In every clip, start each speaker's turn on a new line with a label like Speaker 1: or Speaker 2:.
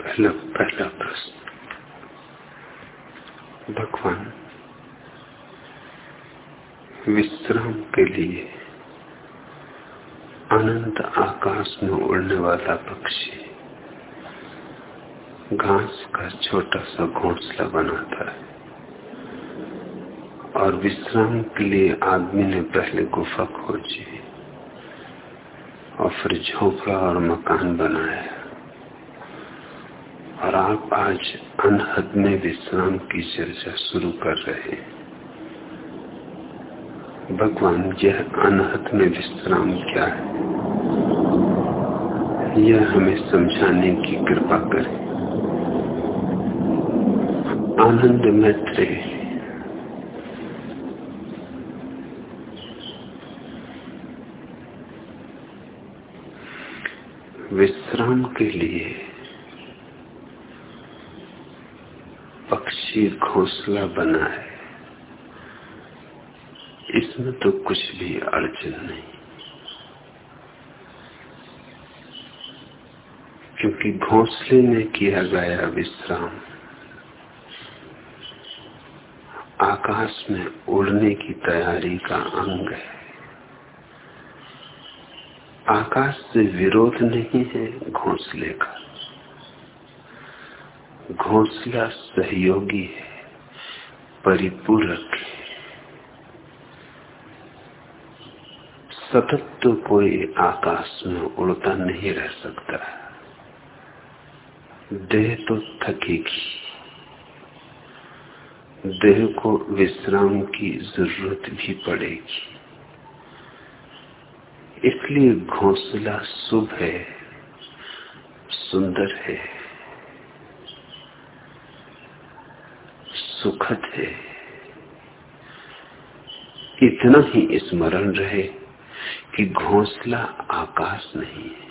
Speaker 1: पहला पहला प्रश्न। भगवान, विश्राम के लिए अनंत आकाश में उड़ने वाला पक्षी घास का छोटा सा घोंसला बनाता है। और विश्राम के लिए आदमी ने पहले गुफा खोजी और फिर झोपड़ा और मकान बनाया। आप आज अनहद में विश्राम की चर्चा शुरू कर रहे हैं। भगवान, यह अनहद में विश्राम क्या है? यह हमें समझाने की कृपा करें। आनंद मैत्री। विश्राम के लिए पक्षी घोंसला बना है। इसमें तो कुछ भी अड़चन नहीं। क्योंकि घोंसले में किया गया विश्राम। आकाश में उड़ने की तैयारी का अंग है। आकाश से विरोध नहीं है घोंसले का। घोंसला सहयोगी है, परिपूरक है। सतत तो कोई आकाश में उड़ता नहीं रह सकता। देह तो थकेगी। देह को विश्राम की ज़रूरत भी पड़ेगी। इसलिए घोंसला शुभ है, सुंदर है। सुखद है इतना ही स्मरण रहे कि घोंसला आकाश नहीं है।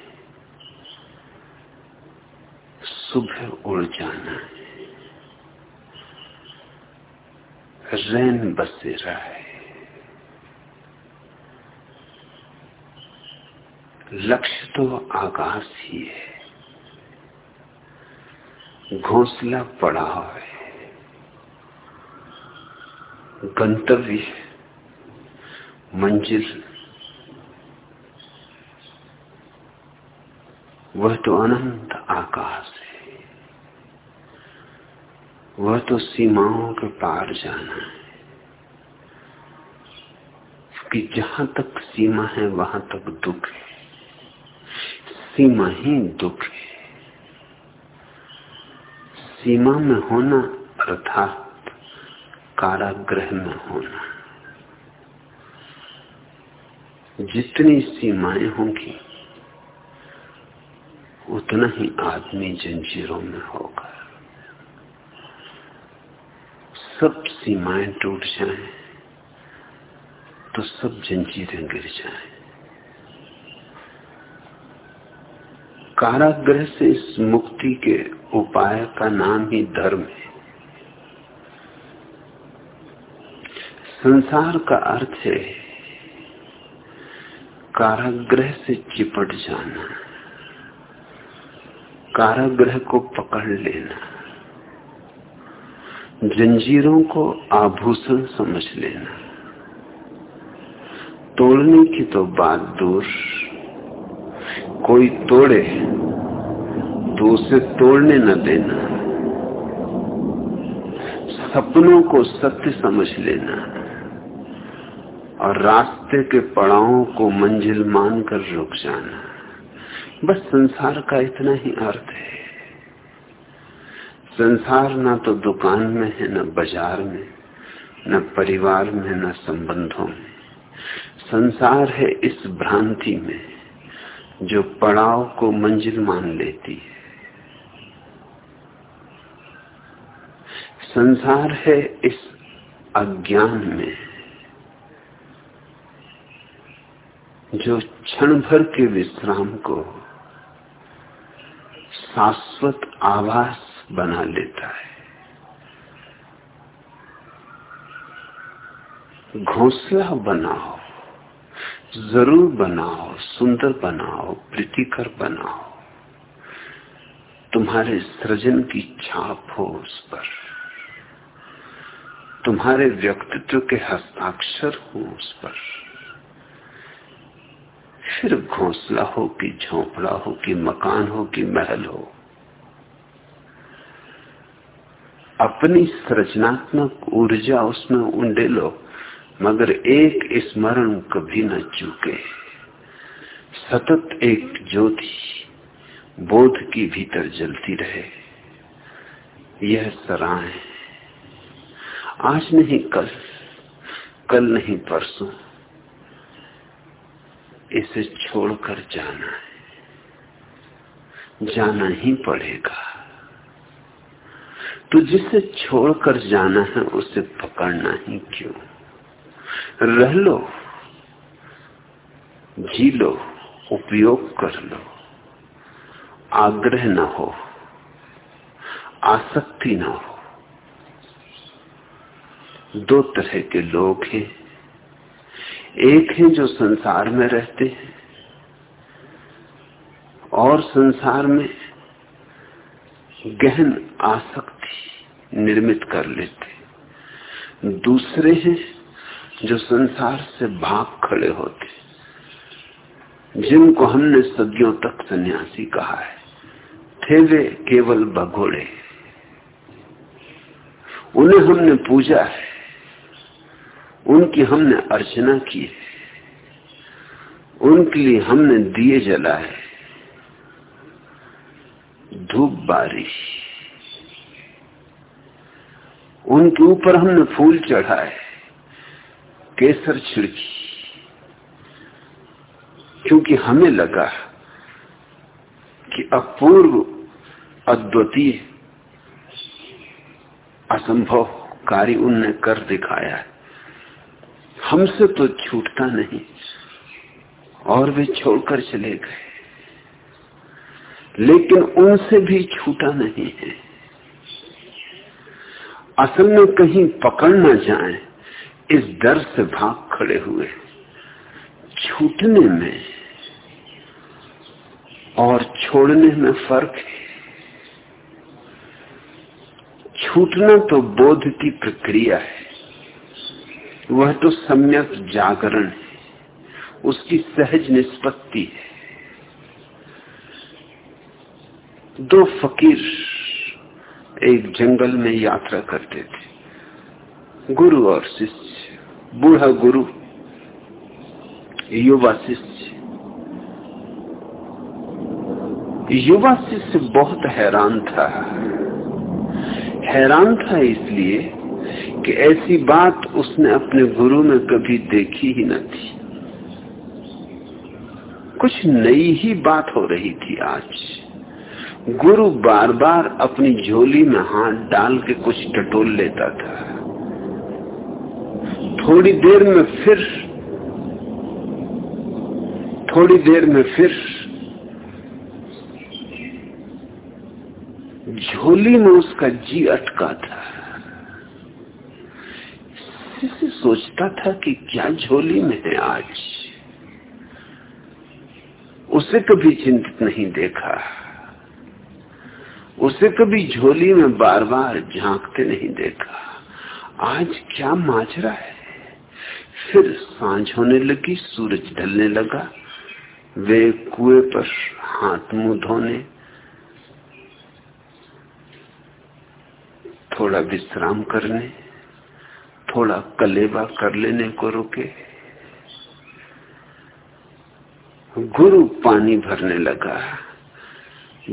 Speaker 1: सुबह उड़ जाना है। रैन बसेरा है लक्ष्य तो आकाश ही है। घोंसला पड़ा है। गंतव्य मंजिल। वह तो अनंत आकाश है। वह तो सीमाओं के पार जाना है। कि जहाँ तक सीमा है, वहाँ तक दुख है। सीमा ही दुख है। सीमा में होना अर्थात कारागृह में होना। जितनी सीमाएँ होंगी, उतना ही आदमी जंजीरों में होगा। सब सीमाएँ टूट जाएँ तो सब जंजीरें गिर जाएँ। कारागृह से इस मुक्ति के उपाय का नाम ही धर्म है। संसार का अर्थ है कारागृह से चिपट जाना, कारागृह को पकड़ लेना, जंजीरों को आभूषण समझ लेना। तोड़ने की तो बात दूर, कोई तोड़े तो उसे तोड़ने न देना। सपनों को सत्य समझ लेना। और रास्ते के पड़ावों को मंजिल मानकर रुक जाना। बस संसार का इतना ही अर्थ है। संसार ना तो दुकान में है, न बाज़ार में, न परिवार में, न संबंधों में। संसार है इस भ्रांति में, जो पड़ाव को मंजिल मान लेती है। संसार है इस अज्ञान में जो क्षण भर के विश्राम को शाश्वत आवास बना लेता है। घोंसला बनाओ, ज़रूर बनाओ, सुंदर बनाओ, प्रीतिकर बनाओ। तुम्हारे सृजन की छाप हो उस पर। तुम्हारे व्यक्तित्व के हस्ताक्षर हो उस पर। फिर घोंसला हो कि झोंपड़ा हो कि मकान हो कि महल हो, अपनी सृजनात्मक ऊर्जा उसमें उंडे लो, मगर एक स्मरण कभी न चूके। सतत एक ज्योति बोध की भीतर जलती रहे, यह सराय आज नहीं कल कल नहीं परसों। इसे छोड़कर जाना है। जाना ही पड़ेगा। तो जिसे छोड़कर जाना है, उसे पकड़ना ही क्यों? रह लो, जी लो, उपयोग कर लो। आग्रह न हो, आसक्ति न हो। दो तरह के लोग हैं। एक है जो संसार में रहते हैं और संसार में गहन आसक्ति निर्मित कर लेते दूसरे हैं जो संसार से भाग खड़े होते जिनको हमने सदियों तक सन्यासी कहा है। थे वे केवल भगोड़े उन्हें हमने पूजा है। उनकी हमने अर्चना की है। उनके लिए हमने दिए जलाए धूप बारी। उनके ऊपर हमने फूल चढ़ाए। केसर छिड़की। क्योंकि हमें लगा कि अपूर्व, अद्वितीय, असंभव कार्य उनने कर दिखाया है। हमसे तो छूटता नहीं। और वे छोड़कर चले गए। लेकिन उनसे भी छूटा नहीं है। असल में कहीं पकड़ ना जाए, इस डर से भाग खड़े हुए। छूटने में और छोड़ने में फ़र्क है। छूटना तो बोध की प्रक्रिया है। वह तो सम्यक जागरण है। उसकी सहज निष्पत्ति है। दो फकीर एक जंगल में यात्रा करते थे। गुरु और शिष्य, बूढ़ा गुरु, युवा शिष्य। युवा शिष्य बहुत हैरान था। हैरान था इसलिए कि ऐसी बात उसने अपने गुरु में कभी देखी ही न थी। कुछ नई ही बात हो रही थी आज। गुरु बार बार अपनी झोली में हाथ डाल के कुछ टटोल लेता था। थोड़ी देर में फिर, थोड़ी देर में फिर झोली में उसका जी अटका था। से सोचता था कि क्या झोली में है आज उसे कभी चिंतित नहीं देखा। उसे कभी झोली में बार बार झांकते नहीं देखा। आज क्या माजरा है? फिर साँझ होने लगी, सूरज ढलने लगा। वे कुएँ पर हाथ मुँह धोने, थोड़ा विश्राम करने थोड़ा कलेबा कर लेने को रुके। गुरु पानी भरने लगा।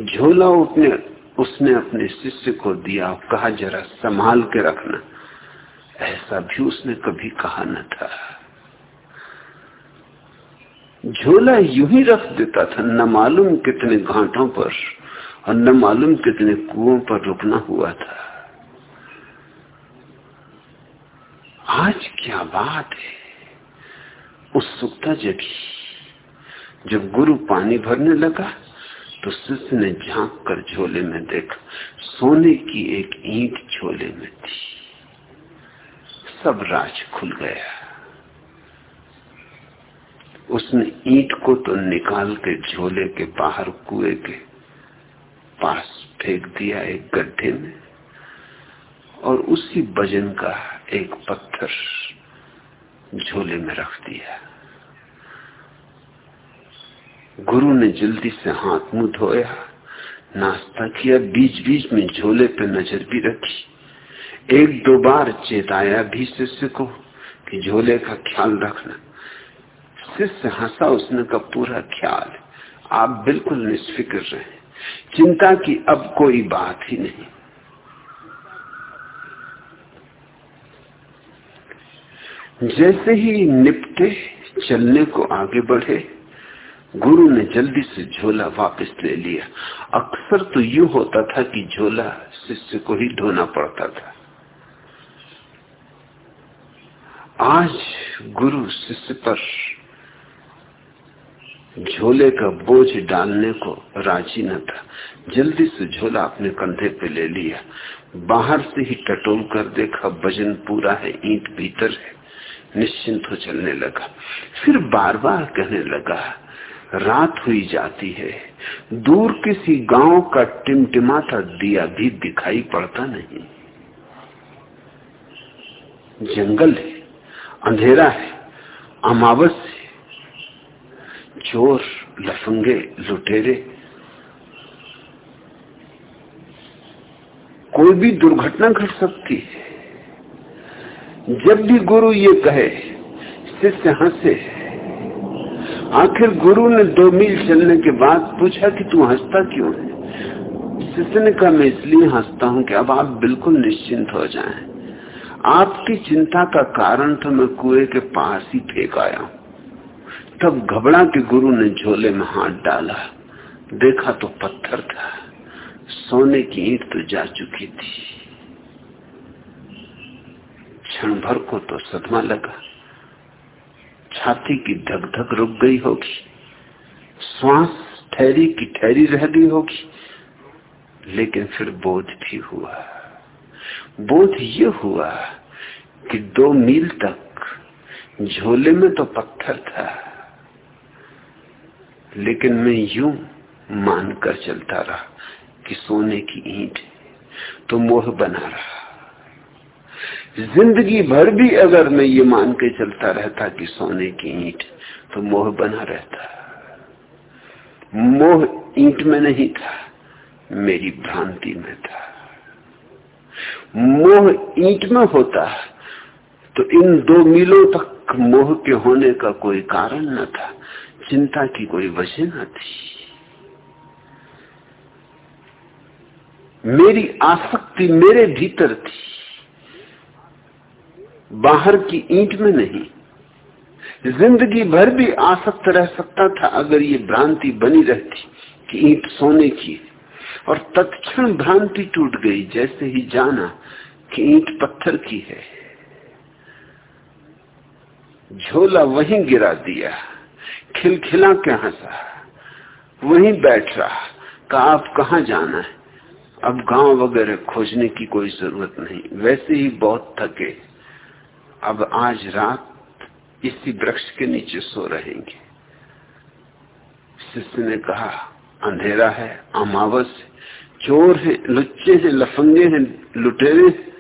Speaker 1: झोला उठने उसने अपने शिष्य को दिया। कहा जरा संभाल के रखना। ऐसा भी उसने कभी कहा न था। झोला यूँ ही रख देता था, न मालूम कितने घाटों पर और न मालूम कितने कुओं पर रुकना हुआ था आज क्या बात है। उत्सुकता जगी, जब गुरु पानी भरने लगा तो शिष्य ने झाँक कर झोले में देखा, सोने की एक ईंट झोले में थी। सब राज खुल गया। उसने ईंट को तो निकाल के झोले के बाहर कुएँ के पास फेंक दिया एक गड्ढे में, और उसी वज़न का एक पत्थर झोले में रख दिया गुरु ने जल्दी से हाथ मुँह धोया, नाश्ता किया बीच बीच में झोले पे नज़र भी रखी। एक दो बार चेताया भी शिष्य को कि झोले का ख्याल रखना। शिष्य हंसा, उसने का पूरा ख्याल, आप बिल्कुल निष्फिक्र रहे चिंता की अब कोई बात ही नहीं। जैसे ही निपटे, चलने को आगे बढ़े, गुरु ने जल्दी से झोला वापस ले लिया। अक्सर तो यू होता था कि झोला शिष्य को ही ढोना पड़ता था। आज गुरु शिष्य पर झोले का बोझ डालने को राज़ी न था। जल्दी से झोला अपने कंधे पे ले लिया। बाहर से ही टटोल कर देखा, वज़न पूरा है, ईंट भीतर है। निश्चिंत हो चलने लगा। फिर बार बार कहने लगा, रात हुई जाती है। दूर किसी गाँव का टिमटिमाता दिया भी दिखाई पड़ता नहीं। जंगल है, अंधेरा है, अमावस है। चोर, लफंगे, लुटेरे। कोई भी दुर्घटना घट सकती है। जब भी गुरु ये कहे शिष्य हंसे आखिर गुरु ने दो मील चलने के बाद पूछा कि तू हंसता क्यों है? शिष्य ने कहा, मैं इसलिए हंसता हूँ कि अब आप बिल्कुल निश्चिंत हो जाएँ। आपकी चिंता का कारण तो मैं कुएँ के पास ही फेंक आया हूँ। तब घबरा के गुरु ने झोले में हाथ डाला। देखा तो पत्थर था। सोने की ईट तो जा चुकी थी। क्षण भर को तो सदमा लगा। छाती की धक धक रुक गई होगी। श्वास ठहरी की ठहरी रह गई होगी। लेकिन फिर बोध भी हुआ। बोध ये हुआ कि दो मील तक झोले में तो पत्थर था। लेकिन मैं यूँ मानकर चलता रहा कि सोने की ईंट तो मोह बना रहा। ज़िंदगी भर भी अगर मैं ये मान के चलता रहता कि सोने की ईंट तो मोह बना रहता। मोह ईंट में नहीं था, मेरी भ्रांति में था। मोह ईंट में होता तो इन दो मीलों तक मोह के होने का कोई कारण न था, चिंता की कोई वजह न थी। मेरी आसक्ति मेरे भीतर थी। बाहर की ईंट में नहीं। ज़िंदगी भर भी आसक्त रह सकता था अगर ये भ्रांति बनी रहती कि ईंट सोने की और तत्क्षण भ्रांति टूट गई, जैसे ही जाना कि ईंट पत्थर की है। झोला वहीं गिरा दिया, खिलखिला के हंसा, वहीं बैठ रहा कहा आप कहा जाना है? अब गाँव वगैरह खोजने की कोई ज़रूरत नहीं। वैसे ही बहुत थके। अब आज रात इसी वृक्ष के नीचे सो रहेंगे। शिष्य ने कहा, अंधेरा है, अमावस चोर है, लुच्चे हैं, लफंगे हैं, लुटेरे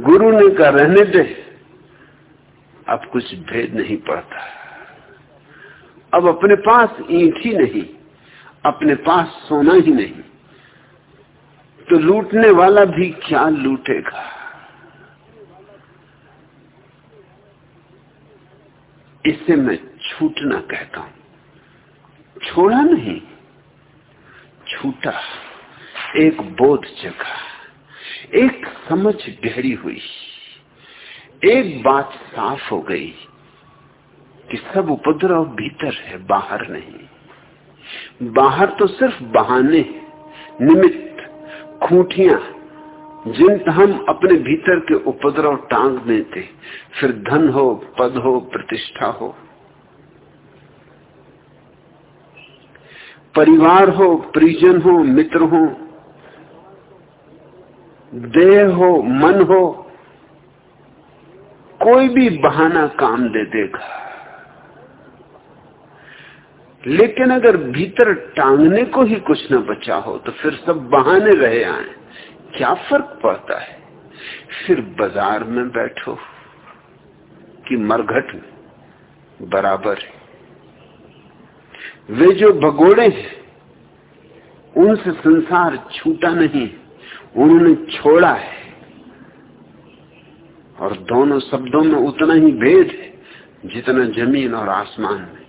Speaker 1: गुरु ने कहा, रहने दे। अब कुछ भेद नहीं पड़ता। अब अपने पास ईट ही नहीं, अपने पास सोना ही नहीं। तो लूटने वाला भी क्या लूटेगा? इसे मैं छूटना कहता हूँ। छोड़ा नहीं, छूटा। एक बोध जगह, एक समझ गहरी हुई। एक बात साफ़ हो गई कि सब उपद्रव भीतर है, बाहर नहीं। बाहर तो सिर्फ़ बहाने, निमित्त, खूंटियाँ। जिन हम अपने भीतर के उपद्रव टांग देते, फिर धन हो, पद हो, प्रतिष्ठा हो। परिवार हो, परिजन हो, मित्र हो, देह हो, मन हो, कोई भी बहाना काम दे देगा। लेकिन अगर भीतर टांगने को ही कुछ न बचा हो तो फिर सब बहाने रहे आए। क्या फ़र्क पड़ता है? फिर बाज़ार में बैठो कि मरघट बराबर है। वे जो भगोड़े हैं, उनसे संसार छूटा नहीं, उन्होंने छोड़ा है। और दोनों शब्दों में उतना ही भेद है जितना ज़मीन और आसमान में।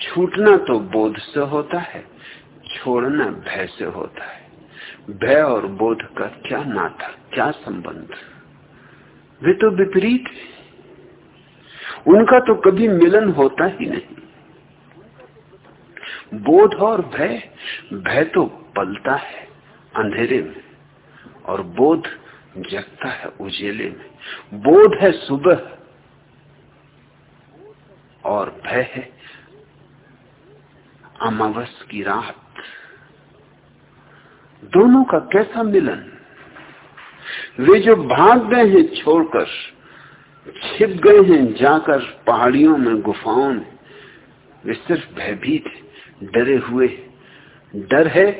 Speaker 1: छूटना तो बोध से होता है, छोड़ना भय से होता है। भय और बोध का क्या नाता, क्या संबंध? वे तो विपरीत है। उनका तो कभी मिलन होता ही नहीं। बोध और भय भय तो पलता है अंधेरे में, और बोध जगता है उजेले में। बोध है सुबह, और भय है अमावस की रात। दोनों का कैसा मिलन? वे जो भाग गए हैं छोड़कर, छिप गए हैं जाकर पहाड़ियों में गुफाओं में, वे सिर्फ़ भयभीत डरे हुए डर है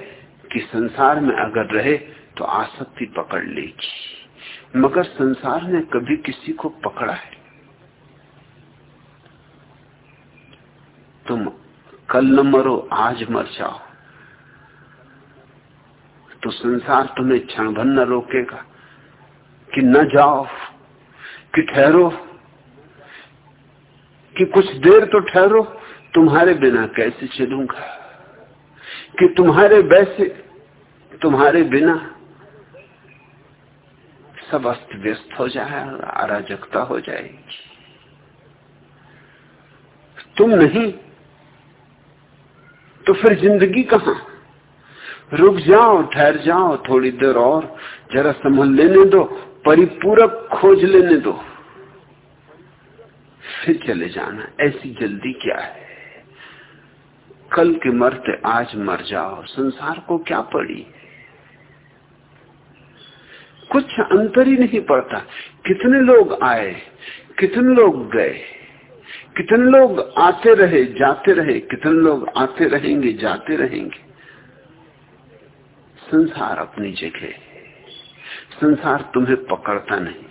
Speaker 1: कि संसार में अगर रहे तो आसक्ति पकड़ लेगी। मगर संसार ने कभी किसी को पकड़ा है। तुम कल न मरो, आज मर जाओ। तो संसार तुम्हें क्षण भर न रोकेगा कि न जाओ, कि ठहरो, कि कुछ देर तो ठहरो, तुम्हारे बिना कैसे चलूँगा? कि तुम्हारे वैसे, तुम्हारे बिना सब अस्त व्यस्त हो जाएगा अराजकता हो जाएगी। तुम नहीं तो फिर ज़िंदगी कहाँ? रुक जाओ, ठहर जाओ थोड़ी देर और, जरा संभल लेने दो, परिपूरक खोज लेने दो। फिर चले जाना, ऐसी जल्दी क्या है? कल के मरते आज मर जाओ, संसार को क्या पड़ी? कुछ अंतर ही नहीं पड़ता, कितने लोग आए, कितने लोग गए, कितने लोग आते रहे, जाते रहे, कितने लोग आते रहेंगे, जाते रहेंगे। संसार अपनी जगह संसार तुम्हें पकड़ता नहीं।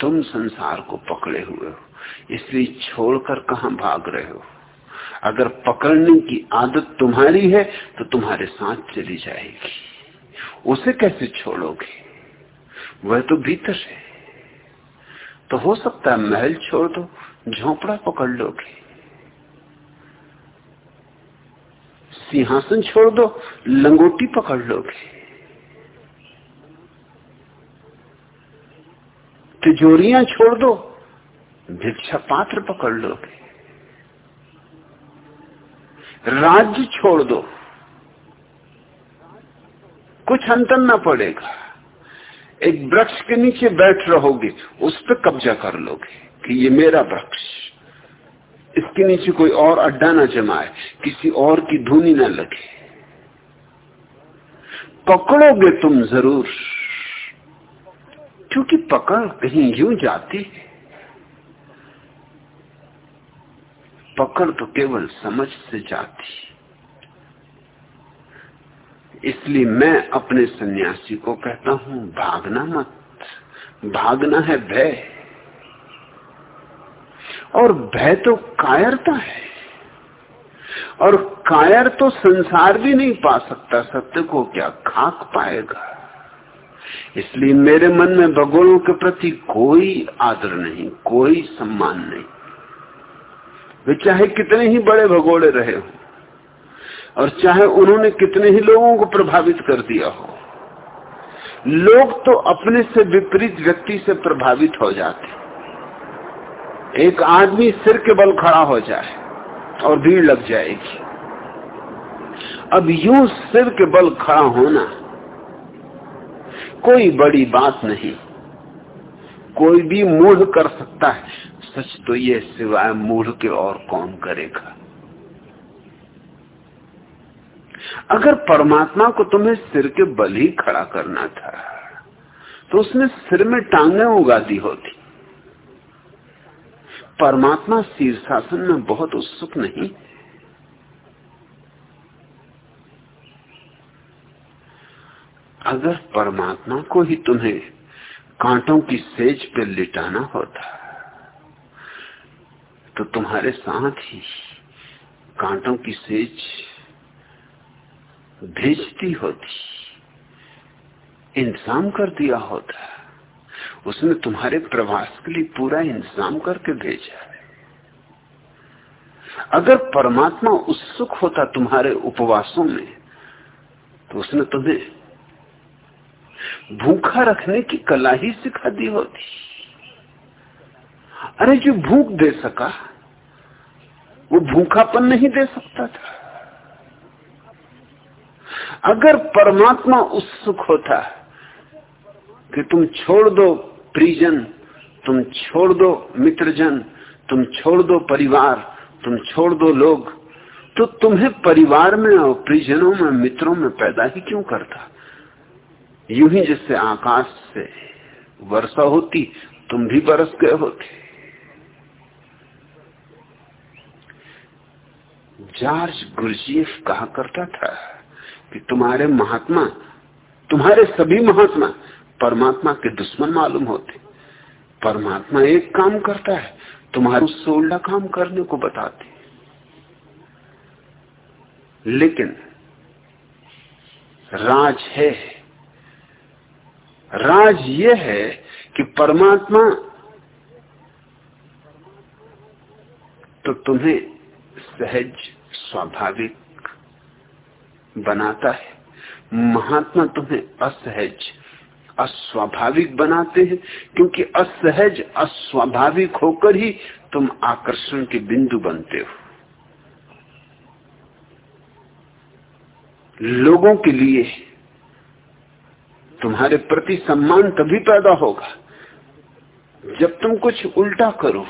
Speaker 1: तुम संसार को पकड़े हुए हो, इसलिए छोड़कर कहा भाग रहे हो? अगर पकड़ने की आदत तुम्हारी है तो तुम्हारे साथ चली जाएगी। उसे कैसे छोड़ोगे? वह तो भीतर है। तो हो सकता है महल छोड़ दो, झोपड़ा पकड़ लोगे। सिंहासन छोड़ दो, लंगोटी पकड़ लोगे। तिजोरियाँ छोड़ दो, भिक्षा पात्र पकड़ लोगे। राज्य छोड़ दो, कुछ अंतर ना पड़ेगा। एक वृक्ष के नीचे बैठ रहोगे, उस पर कब्जा कर लोगे कि ये मेरा वृक्ष। इसके नीचे कोई और अड्डा ना जमाए, किसी और की धुनी ना लगे। पकड़ोगे तुम ज़रूर, क्योंकि पकड़ कहीं यूँ जाती है। पकड़ तो केवल समझ से जाती इसलिए मैं अपने सन्यासी को कहता हूँ, भागना मत, भागना है भय। और भय तो कायरता है। और कायर तो संसार भी नहीं पा सकता, सत्य को क्या खाक पाएगा? इसलिए मेरे मन में भगोड़ों के प्रति कोई आदर नहीं, कोई सम्मान नहीं। वे चाहे कितने ही बड़े भगोड़े रहे हो, और चाहे उन्होंने कितने ही लोगों को प्रभावित कर दिया हो, लोग तो अपने से विपरीत व्यक्ति से प्रभावित हो जाते एक आदमी सिर के बल खड़ा हो जाए और भीड़ लग जाएगी। अब यू सिर के बल खड़ा होना कोई बड़ी बात नहीं। कोई भी मूढ़ कर सकता है। सच तो ये सिवाय मूढ़ के और कौन करेगा? अगर परमात्मा को तुम्हें सिर के बल ही खड़ा करना था तो उसने सिर में टांगे उगा दी होती। परमात्मा शीर्षासन में बहुत उत्सुक नहीं। अगर परमात्मा को ही तुम्हें कांटों की सेज पे लिटाना होता तो तुम्हारे साथ ही कांटों की सेज भेजती होती, इंतज़ाम कर दिया होता। उसने तुम्हारे प्रवास के लिए पूरा इंतज़ाम करके भेजा है। अगर परमात्मा उत्सुक होता तुम्हारे उपवासों में तो उसने तुम्हें भूखा रखने की कला ही सिखा दी होती। अरे, जो भूख दे सका, वो भूखापन नहीं दे सकता था। अगर परमात्मा उत्सुक होता कि तुम छोड़ दो परिजन तुम छोड़ दो मित्रजन, तुम छोड़ दो परिवार, तुम छोड़ दो लोग। तो तुम्हें परिवार में और परिजनों में, मित्रों में पैदा ही क्यों करता? यूँ ही जिससे आकाश से वर्षा होती, तुम भी बरस गए होते। जॉर्ज गुरजीएफ कहा करता था कि तुम्हारे महात्मा, तुम्हारे सभी महात्मा परमात्मा के दुश्मन मालूम होते। परमात्मा एक काम करता है, तुम्हारे उससे उल्टा काम करने को बताते। लेकिन राज है। राज ये है कि परमात्मा तो तुम्हें सहज, स्वाभाविक बनाता है। महात्मा तुम्हें असहज अस्वाभाविक बनाते हैं, क्योंकि असहज, अस्वाभाविक होकर ही तुम आकर्षण के बिंदु बनते हो। लोगों के लिए तुम्हारे प्रति सम्मान तभी पैदा होगा जब तुम कुछ उल्टा करो।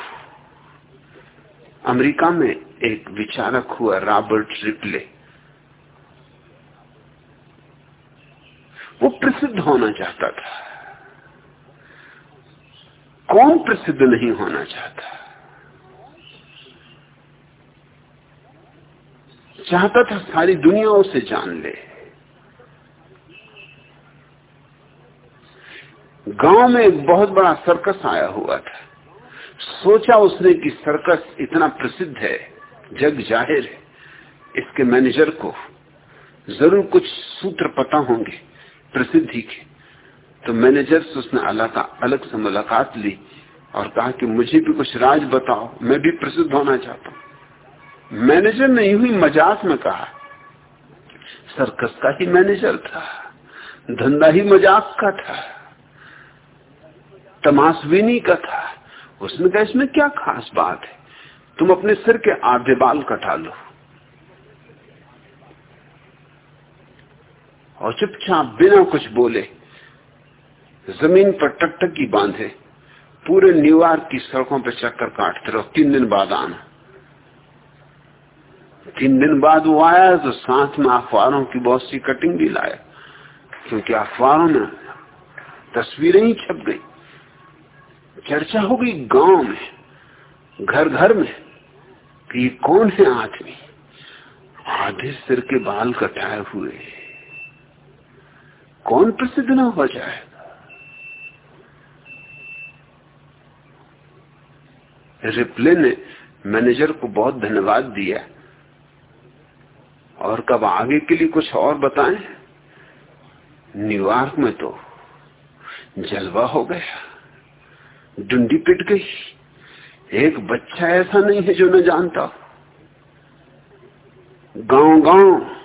Speaker 1: अमेरिका में एक विचारक हुआ, रॉबर्ट रिप्ले। वो प्रसिद्ध होना चाहता था। कौन प्रसिद्ध नहीं होना चाहता? चाहता था सारी दुनिया उसे जान ले। गाँव में एक बहुत बड़ा सर्कस आया हुआ था। सोचा उसने कि सर्कस इतना प्रसिद्ध है, जग ज़ाहिर है। इसके मैनेजर को ज़रूर कुछ सूत्र पता होंगे। प्रसिद्धि के तो मैनेजर से उसने अलग अलग से मुलाकात ली और कहा कि मुझे भी कुछ राज बताओ, मैं भी प्रसिद्ध होना चाहता हूँ। मैनेजर ने यूँ ही मज़ाक में कहा। सर्कस का ही मैनेजर था, धंधा ही मज़ाक का था, तमाशविनी का था। उसने कहा, इसमें क्या खास बात है? तुम अपने सिर के आधे बाल कटा लो। और चुपचाप बिना कुछ बोले ज़मीन पर टकटकी बांधे, पूरे न्यूयॉर्क की सड़कों पर चक्कर काटते रहो। तीन दिन बाद आना। तीन दिन बाद वो आया तो साथ में अखबारों की बहुत सी कटिंग भी लाया। क्योंकि अखबारों में तस्वीरें ही छप गई। चर्चा हो गई गाँव में घर घर में कि कौन है आदमी? आधे सिर के बाल कटाए हुए। कौन प्रसिद्ध ना हो जाए? रिप्ले ने मैनेजर को बहुत धन्यवाद दिया। और कब आगे के लिए कुछ और बताएँ? न्यूयॉर्क में तो जलवा हो गया। डुंडी पिट गई। एक बच्चा ऐसा नहीं है जो न जानता। गाँव गाँव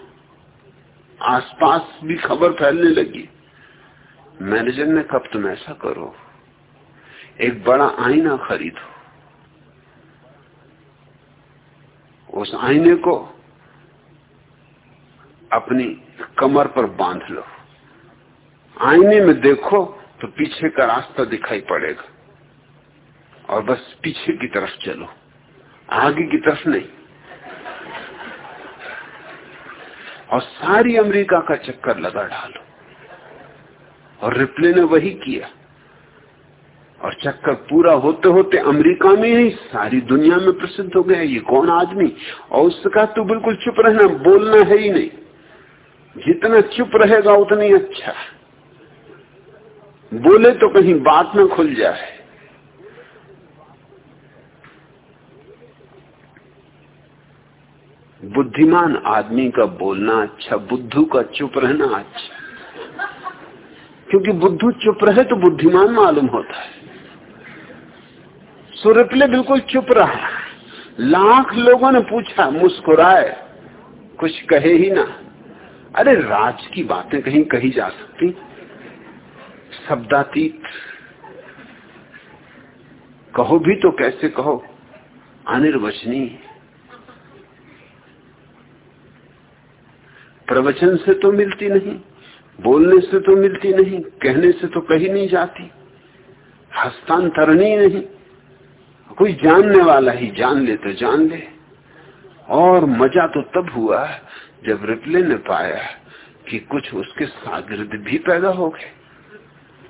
Speaker 1: आसपास भी खबर फैलने लगी। मैनेजर ने कब तुम ऐसा करो, एक बड़ा आईना खरीदो। उस आईने को अपनी कमर पर बाँध लो। आईने में देखो तो पीछे का रास्ता दिखाई पड़ेगा और बस पीछे की तरफ़ चलो, आगे की तरफ़ नहीं। और सारी अमेरिका का चक्कर लगा डालो। और रिप्ले ने वही किया। और चक्कर पूरा होते होते अमेरिका में ही सारी दुनिया में प्रसिद्ध हो गया। ये कौन आदमी? और उससे कहा तू बिल्कुल चुप रहना, बोलना है ही नहीं। जितना चुप रहेगा उतना ही अच्छा। बोले तो कहीं बात ना खुल जाए। बुद्धिमान आदमी का बोलना अच्छा बुद्धू का चुप रहना अच्छा। क्योंकि बुद्धू चुप रहे तो बुद्धिमान मालूम होता है। सुरपले बिल्कुल चुप रहा। लाख लोगों ने पूछा, मुस्कुराए, कुछ कहे ही ना। अरे, राज की बातें कहीं कही जा सकती। शब्दातीत। कहो भी तो कैसे कहो। अनिर्वचनीय। प्रवचन से तो मिलती नहीं, बोलने से तो मिलती नहीं, कहने से तो कही नहीं जाती, हस्तांतरणी नहीं। कोई जानने वाला ही जान ले तो जान ले। और मज़ा तो तब हुआ जब रिपले ने पाया कि कुछ उसके सागिर्द भी पैदा हो गए।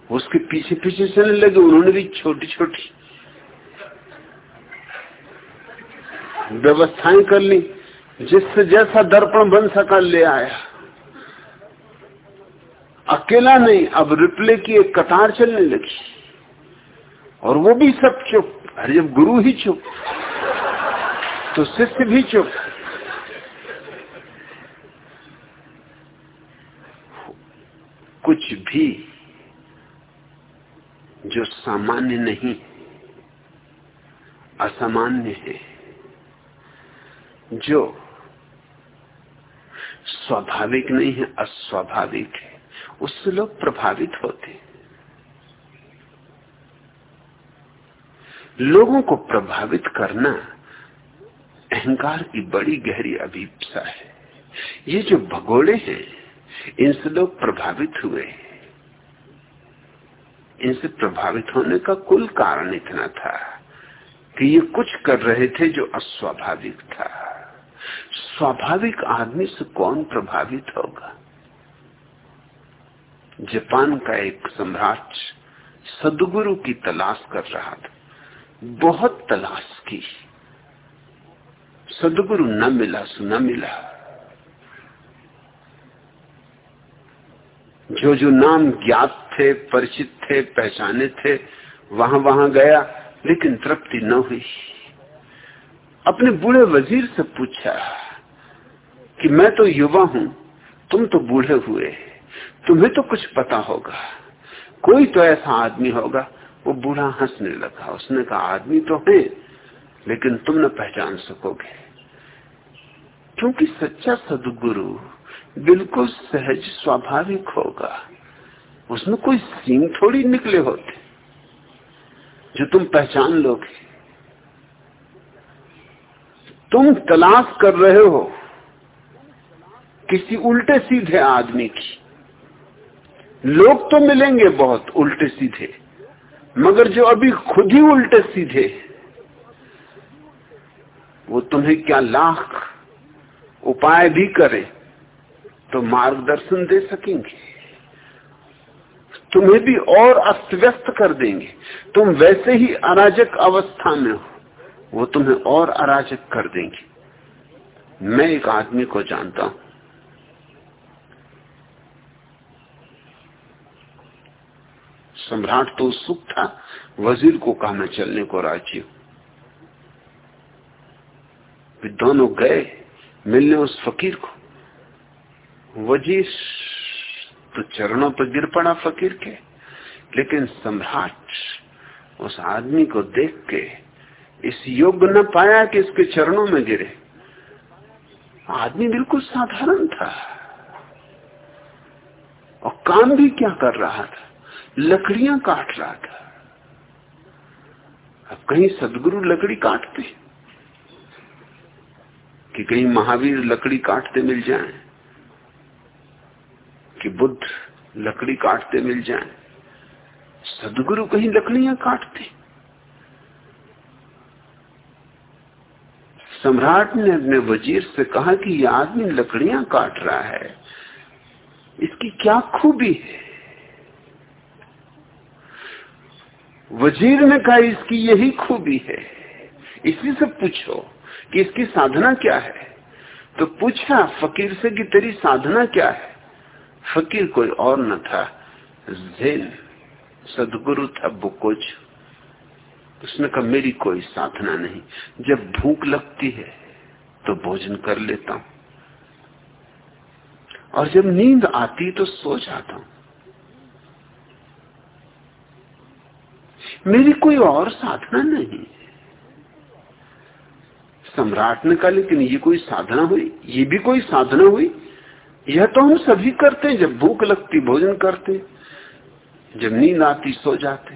Speaker 1: उसके पीछे पीछे चलने लगे, उन्होंने भी छोटी छोटी व्यवस्थाएँ कर ली। जिससे जैसा दर्पण बन सका ले आया। अकेला नहीं, अब रिप्ले की एक कतार चलने लगी। और वो भी सब चुप। अरे जब गुरु ही चुप तो शिष्य भी चुप। कुछ भी जो सामान्य नहीं, असामान्य है, जो स्वाभाविक नहीं है, अस्वाभाविक है। उससे लोग प्रभावित होते लोगों को प्रभावित करना अहंकार की बड़ी गहरी अभिप्सा है। ये जो भगोड़े हैं, इनसे लोग प्रभावित हुए इनसे प्रभावित होने का कुल कारण इतना था कि ये कुछ कर रहे थे जो अस्वाभाविक था। स्वाभाविक आदमी से कौन प्रभावित होगा? जापान का एक सम्राट सदगुरु की तलाश कर रहा था। बहुत तलाश की। सदगुरु न मिला न मिला। जो जो नाम ज्ञात थे, परिचित थे, पहचाने थे, वहाँ वहाँ गया, लेकिन तृप्ति न हुई। अपने बूढ़े वज़ीर से पूछा कि मैं तो युवा हूँ, तुम तो बूढ़े हुए तुम्हें तो कुछ पता होगा। कोई तो ऐसा आदमी होगा, वो बूढ़ा हंसने लगा। उसने कहा, आदमी तो है, लेकिन तुम न पहचान सकोगे। क्योंकि सच्चा सदगुरु बिल्कुल सहज स्वाभाविक होगा। उसमें कोई सींग थोड़ी निकले होते, जो तुम पहचान लोगे। तुम तलाश कर रहे हो। किसी उल्टे सीधे आदमी की। लोग तो मिलेंगे बहुत उल्टे सीधे, मगर जो अभी खुद ही उल्टे सीधे वो तुम्हें क्या लाख उपाय भी करे तो मार्गदर्शन दे सकेंगे। तुम्हें भी और अस्त व्यस्त कर देंगे। तुम वैसे ही अराजक अवस्था में हो, वो तुम्हें और अराजक कर देंगे। मैं एक आदमी को जानता हूँ सम्राट तो उत्सुक था। वज़ीर को कहा, मैं चलने को राज़ी हूँ। दोनों गए मिलने उस फकीर को। वज़ीर तो चरणों पर गिर पड़ा फकीर के, लेकिन सम्राट उस आदमी को देख के इस योग्य न पाया कि इसके चरणों में गिरे। आदमी बिल्कुल साधारण था और काम भी क्या कर रहा था। लकड़ियाँ काट रहा था अब कहीं सदगुरु लकड़ी काटते कि कहीं महावीर लकड़ी काटते मिल जाएँ, कि बुद्ध लकड़ी काटते मिल जाएँ। सदगुरु कहीं लकड़ियाँ काटते। सम्राट ने अपने वज़ीर से कहा कि यह आदमी लकड़ियाँ काट रहा है, इसकी क्या खूबी है? वज़ीर ने कहा, इसकी यही खूबी है। इसी से पूछो कि इसकी साधना क्या है? तो पूछा, फकीर से कि तेरी साधना क्या है? फकीर कोई और न था। जैन सदगुरु था बुकोच उसने कहा, मेरी कोई साधना नहीं। जब भूख लगती है तो भोजन कर लेता हूँ। और जब नींद आती तो सो जाता हूँ। मेरी कोई और साधना नहीं। सम्राट ने कहा, लेकिन ये कोई साधना हुई? ये भी कोई साधना हुई? यह तो हम सभी करते हैं, जब भूख लगती, भोजन करते, जब नींद आती, सो जाते।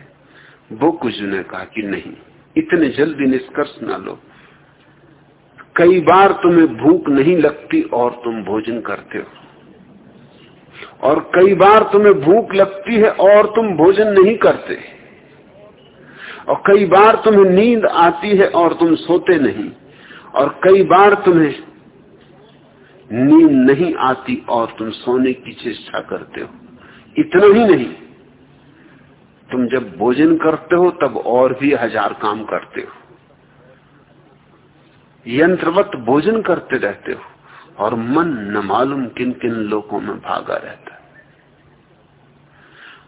Speaker 1: वो कुछ ने कहा कि नहीं, इतने जल्दी निष्कर्ष ना लो। कई बार तुम्हें भूख नहीं लगती और तुम भोजन करते हो। और कई बार तुम्हें भूख लगती है और तुम भोजन नहीं करते। और कई बार तुम्हें नींद आती है और तुम सोते नहीं। और कई बार तुम्हें नींद नहीं आती और तुम सोने की चेष्टा करते हो। इतना ही नहीं। तुम जब भोजन करते हो, तब और भी हज़ार काम करते हो। यंत्रवत भोजन करते रहते हो और मन न मालूम किन किन लोगों में भागा रहता है।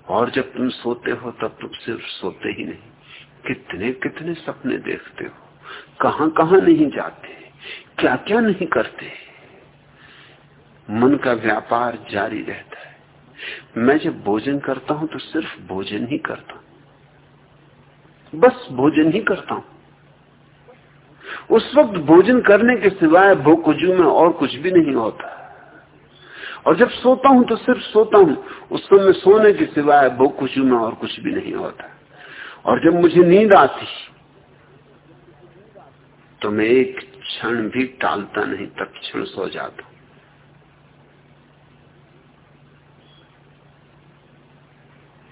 Speaker 1: और जब तुम सोते हो, तब तुम सिर्फ़ सोते ही नहीं। कितने कितने सपने देखते हो? कहाँ कहाँ नहीं जाते? क्या क्या नहीं करते? मन का व्यापार जारी रहता है। मैं जब भोजन करता हूँ तो सिर्फ़ भोजन ही करता हूँ। बस भोजन ही करता हूँ। उस वक्त भोजन करने के सिवाय भोकुजू में और कुछ भी नहीं होता। और जब सोता हूँ तो सिर्फ़ सोता हूँ। उस समय सोने के सिवाय भोकुजू में और कुछ भी नहीं होता। और जब मुझे नींद आती तो मैं एक क्षण भी टालता नहीं, तब क्षण सो जाता।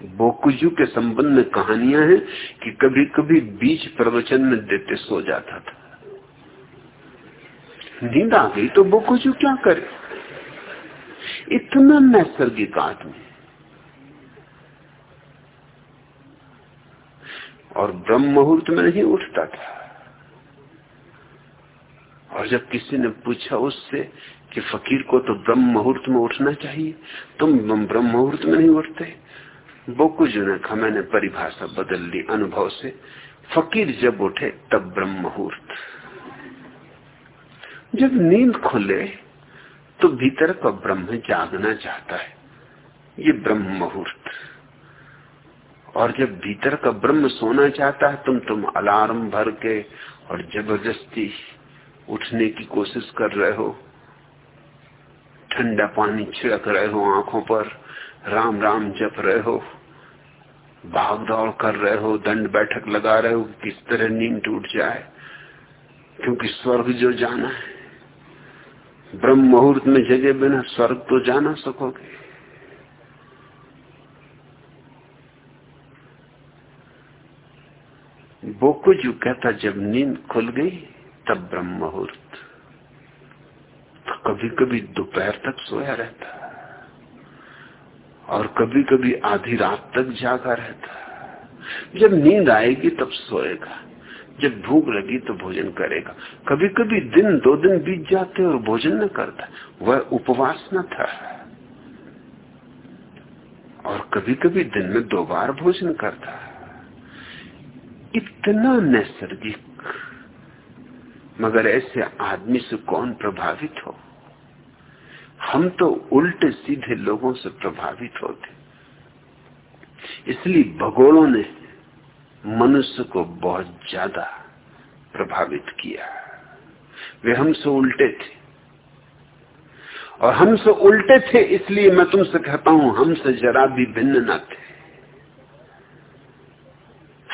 Speaker 1: बोकुजू के संबंध में कहानियाँ हैं कि कभी कभी बीच प्रवचन में देते सो जाता था। नींद आ गई तो बोकुजू क्या करे? इतना नैसर्गिक आदमी। और ब्रह्म मुहूर्त में नहीं उठता था। और जब किसी ने पूछा उससे कि फकीर को तो ब्रह्म मुहूर्त में उठना चाहिए, तुम ब्रह्म मुहूर्त में नहीं उठते? वो कुछ ने कहा, मैंने परिभाषा बदल ली अनुभव से। फकीर जब उठे, तब ब्रह्म मुहूर्त जब नींद खुले तो भीतर का ब्रह्म जागना चाहता है। ये ब्रह्म मुहूर्त और जब भीतर का ब्रह्म सोना चाहता है, तुम तुम अलार्म भर के और ज़बरदस्ती उठने की कोशिश कर रहे हो। ठंडा पानी छिड़क रहे हो आँखों पर, राम राम जप रहे हो, भाग दौड़ कर रहे हो, दंड बैठक लगा रहे हो, किस तरह नींद टूट जाए। क्योंकि स्वर्ग जो जाना है, ब्रह्म मुहूर्त में जगे बिना स्वर्ग तो जाना सकोगे। वो कुछ कहता, जब नींद खुल गई, तब ब्रह्म मुहूर्त तो कभी कभी दोपहर तक सोया रहता और कभी कभी आधी रात तक जागा रहता। जब नींद आएगी, तब सोएगा। जब भूख लगी तो भोजन करेगा। कभी कभी दिन, दो दिन बीत जाते और भोजन न करता। वह उपवास न था। और कभी कभी दिन में दो बार भोजन करता। इतना नैसर्गिक, मगर ऐसे आदमी से कौन प्रभावित हो? हम तो उल्टे सीधे लोगों से प्रभावित होते। इसलिए भगोड़ों ने मनुष्य को बहुत ज़्यादा प्रभावित किया। वे हमसे उल्टे थे। और हमसे उल्टे थे इसलिए मैं तुमसे कहता हूँ, हमसे जरा भी भिन्न न थे।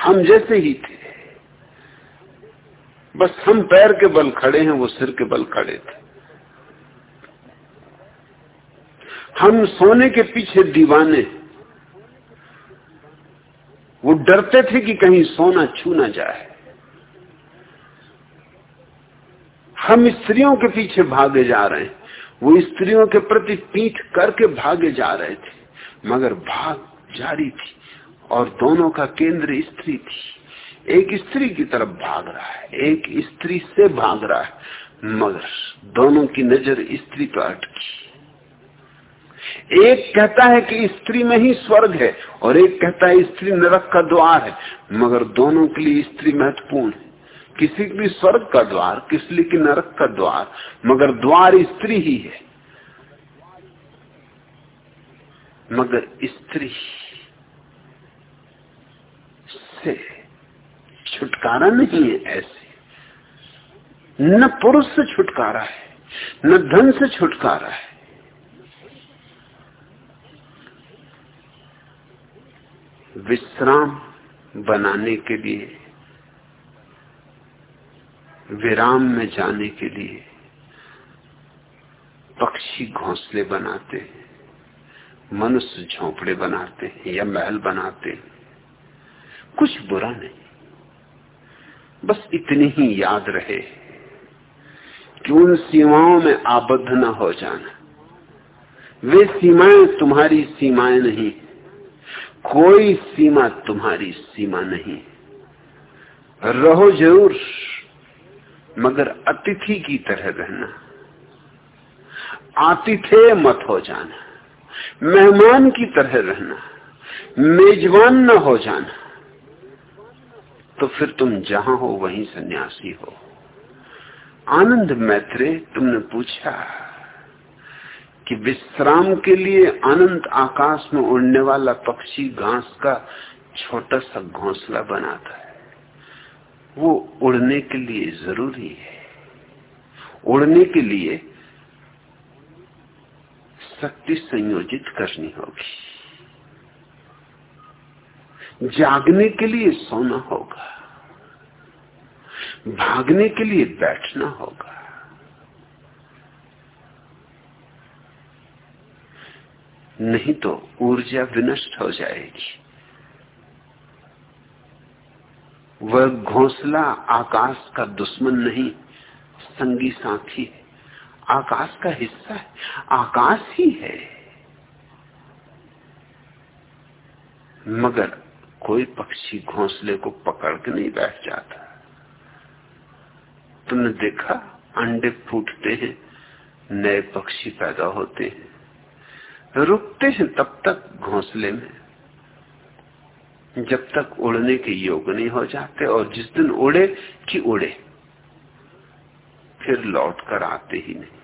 Speaker 1: हम जैसे ही थे। बस हम पैर के बल खड़े हैं, वो सिर के बल खड़े थे। हम सोने के पीछे दीवाने वो डरते थे कि कहीं सोना छू ना जाए। हम स्त्रियों के पीछे भागे जा रहे हैं। वो स्त्रियों के प्रति पीठ करके भागे जा रहे थे, मगर भाग जारी थी। और दोनों का केंद्र स्त्री थी। एक स्त्री की तरफ़ भाग रहा है, एक स्त्री से भाग रहा है। मगर दोनों की नज़र स्त्री पर अटकी। एक कहता है कि स्त्री में ही स्वर्ग है और एक कहता है स्त्री नरक का द्वार है। मगर दोनों के लिए स्त्री महत्वपूर्ण है। किसी के लिए स्वर्ग का द्वार, किसी लिए नरक का द्वार। मगर द्वार स्त्री ही है। मगर स्त्री से छुटकारा नहीं है ऐसे। न पुरुष से छुटकारा है, न धन से छुटकारा है। विश्राम बनाने के लिए, विराम में जाने के लिए, पक्षी घोंसले बनाते हैं, मनुष्य झोंपड़े बनाते हैं या महल बनाते हैं। कुछ बुरा नहीं। बस इतनी ही याद रहे। कि उन सीमाओं में आबद्ध न हो जाना। वे सीमाएँ तुम्हारी सीमाएँ नहीं। कोई सीमा तुम्हारी सीमा नहीं। रहो ज़रूर, मगर अतिथि की तरह रहना। आतिथे मत हो जाना। मेहमान की तरह रहना। मेजबान न हो जाना। तो फिर तुम जहाँ हो वहीं सन्यासी हो। आनंद मैत्रे, तुमने पूछा कि विश्राम के लिए अनंत आकाश में उड़ने वाला पक्षी घास का छोटा सा घोंसला बनाता है। वो उड़ने के लिए ज़रूरी है। उड़ने के लिए शक्ति संयोजित करनी होगी। जागने के लिए सोना होगा, भागने के लिए बैठना होगा। नहीं तो ऊर्जा विनष्ट हो जाएगी। वह घोंसला आकाश का दुश्मन नहीं, संगी साथी है। आकाश का हिस्सा है, आकाश ही है। मगर कोई पक्षी घोंसले को पकड़ के नहीं बैठ जाता। तुमने देखा? अंडे फूटते हैं, नए पक्षी पैदा होते हैं। रुकते हैं तब तक घोंसले में। जब तक उड़ने के योग नहीं हो जाते और जिस दिन उड़े कि उड़े, फिर लौट कर आते ही नहीं।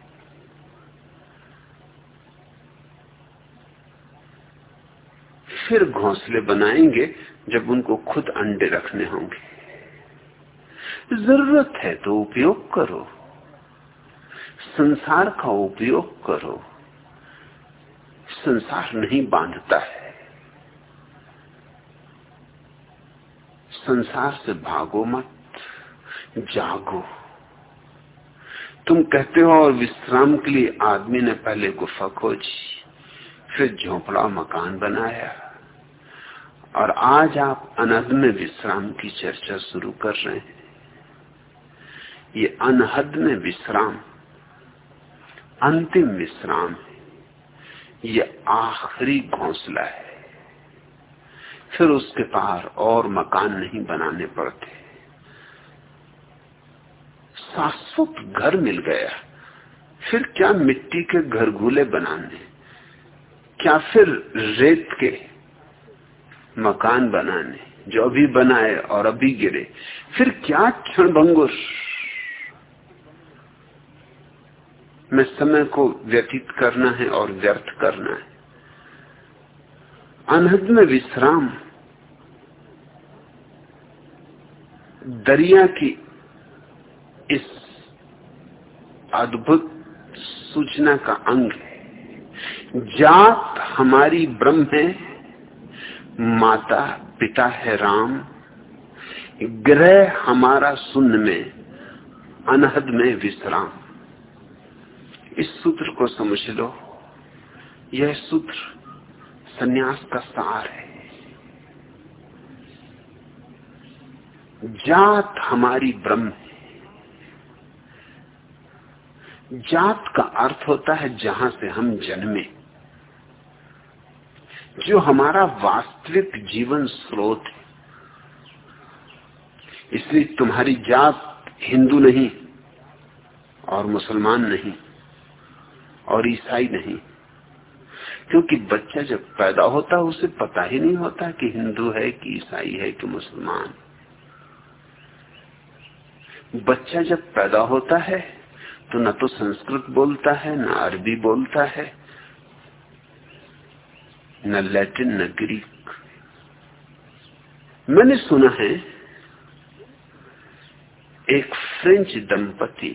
Speaker 1: फिर घोंसले बनाएँगे जब उनको खुद अंडे रखने होंगे। ज़रूरत है तो उपयोग करो। संसार का उपयोग करो। संसार नहीं बांधता है। संसार से भागो मत, जागो। तुम कहते हो और विश्राम के लिए आदमी ने पहले गुफा खोजी, फिर झोपड़ा मकान बनाया। और आज आप अनहद में विश्राम की चर्चा शुरू कर रहे हैं। ये अनहद में विश्राम, अंतिम विश्राम है। ये आखिरी घोंसला है। फिर उसके पार और मकान नहीं बनाने पड़ते। शाश्वत घर मिल गया। फिर क्या मिट्टी के घर घूले बनाने? क्या फिर रेत के मकान बनाने, जो अभी बनाए और अभी गिरे, फिर क्या क्षण भंगुर? में समय को व्यतीत करना है और व्यर्थ करना है। अनहद में विश्राम, दरिया की इस अद्भुत सूचना का अंग है। जात हमारी ब्रह्म है माता, पिता है राम। ग्रह हमारा शून्य में, अनहद में विश्राम। इस सूत्र को समझ लो। यह सूत्र सन्यास का सार है। जात हमारी ब्रह्म है। जात का अर्थ होता है जहाँ से हम जन्मे। जो हमारा वास्तविक जीवन स्रोत है। इसलिए तुम्हारी जात हिंदू नहीं और मुसलमान नहीं और ईसाई नहीं। क्योंकि बच्चा जब पैदा होता है, उसे पता ही नहीं होता कि हिंदू है कि ईसाई है कि मुसलमान। बच्चा जब पैदा होता है तो न तो संस्कृत बोलता है, न अरबी बोलता है न लैटिन न ग्रीक मैंने सुना है, एक फ्रेंच दंपति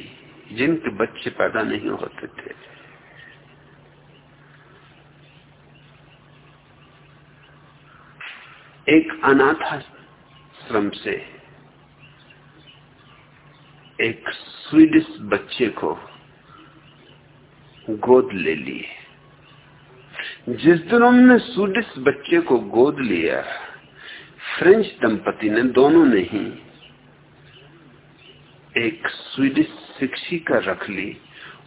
Speaker 1: जिनके बच्चे पैदा नहीं होते थे। एक अनाथाश्रम से एक स्वीडिश बच्चे को गोद ले लिए। जिस दिन उन्होंने स्वीडिश बच्चे को गोद लिया, फ्रेंच दंपति ने दोनों ने ही एक स्वीडिश शिक्षिका रख ली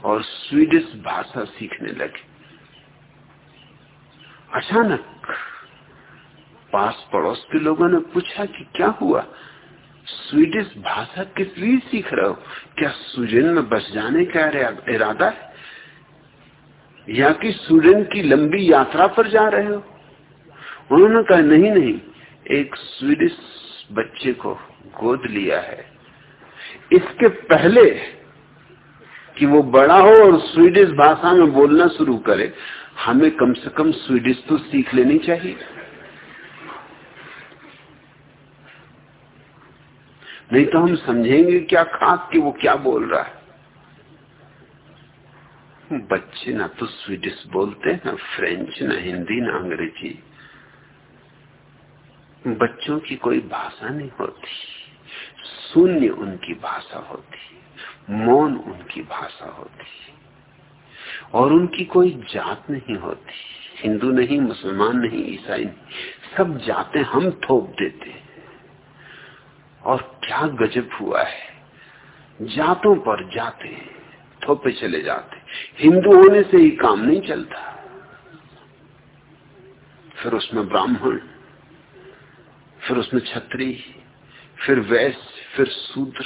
Speaker 1: और स्वीडिश भाषा सीखने लगे। अचानक पास पड़ोस के लोगों ने पूछा कि क्या हुआ? स्वीडिश भाषा किस लिए सीख रहे हो? क्या स्वीडन में बस जाने का इरादा है? या कि स्वीडन की लंबी यात्रा पर जा रहे हो? उन्होंने कहा, नहीं नहीं, एक स्वीडिश बच्चे को गोद लिया है। इसके पहले कि वो बड़ा हो और स्वीडिश भाषा में बोलना शुरू करे, हमें कम से कम स्वीडिश तो सीख लेनी चाहिए। नहीं तो हम समझेंगे क्या खास कि वो क्या बोल रहा है। बच्चे ना तो स्वीडिश बोलते ना फ्रेंच ना हिंदी ना अंग्रेज़ी। बच्चों की कोई भाषा नहीं होती, शून्य उनकी भाषा होती, मौन उनकी भाषा होती, और उनकी कोई जात नहीं होती, हिंदू नहीं, मुसलमान नहीं, ईसाई नहीं, सब जाते हम थोप देते और क्या गजब हुआ है, जातों पर जाते थोपे चले जाते। हिंदू होने से ही काम नहीं चलता। फिर उसमें ब्राह्मण, फिर उसमें छत्री फिर वैश्य, फिर शूद्र,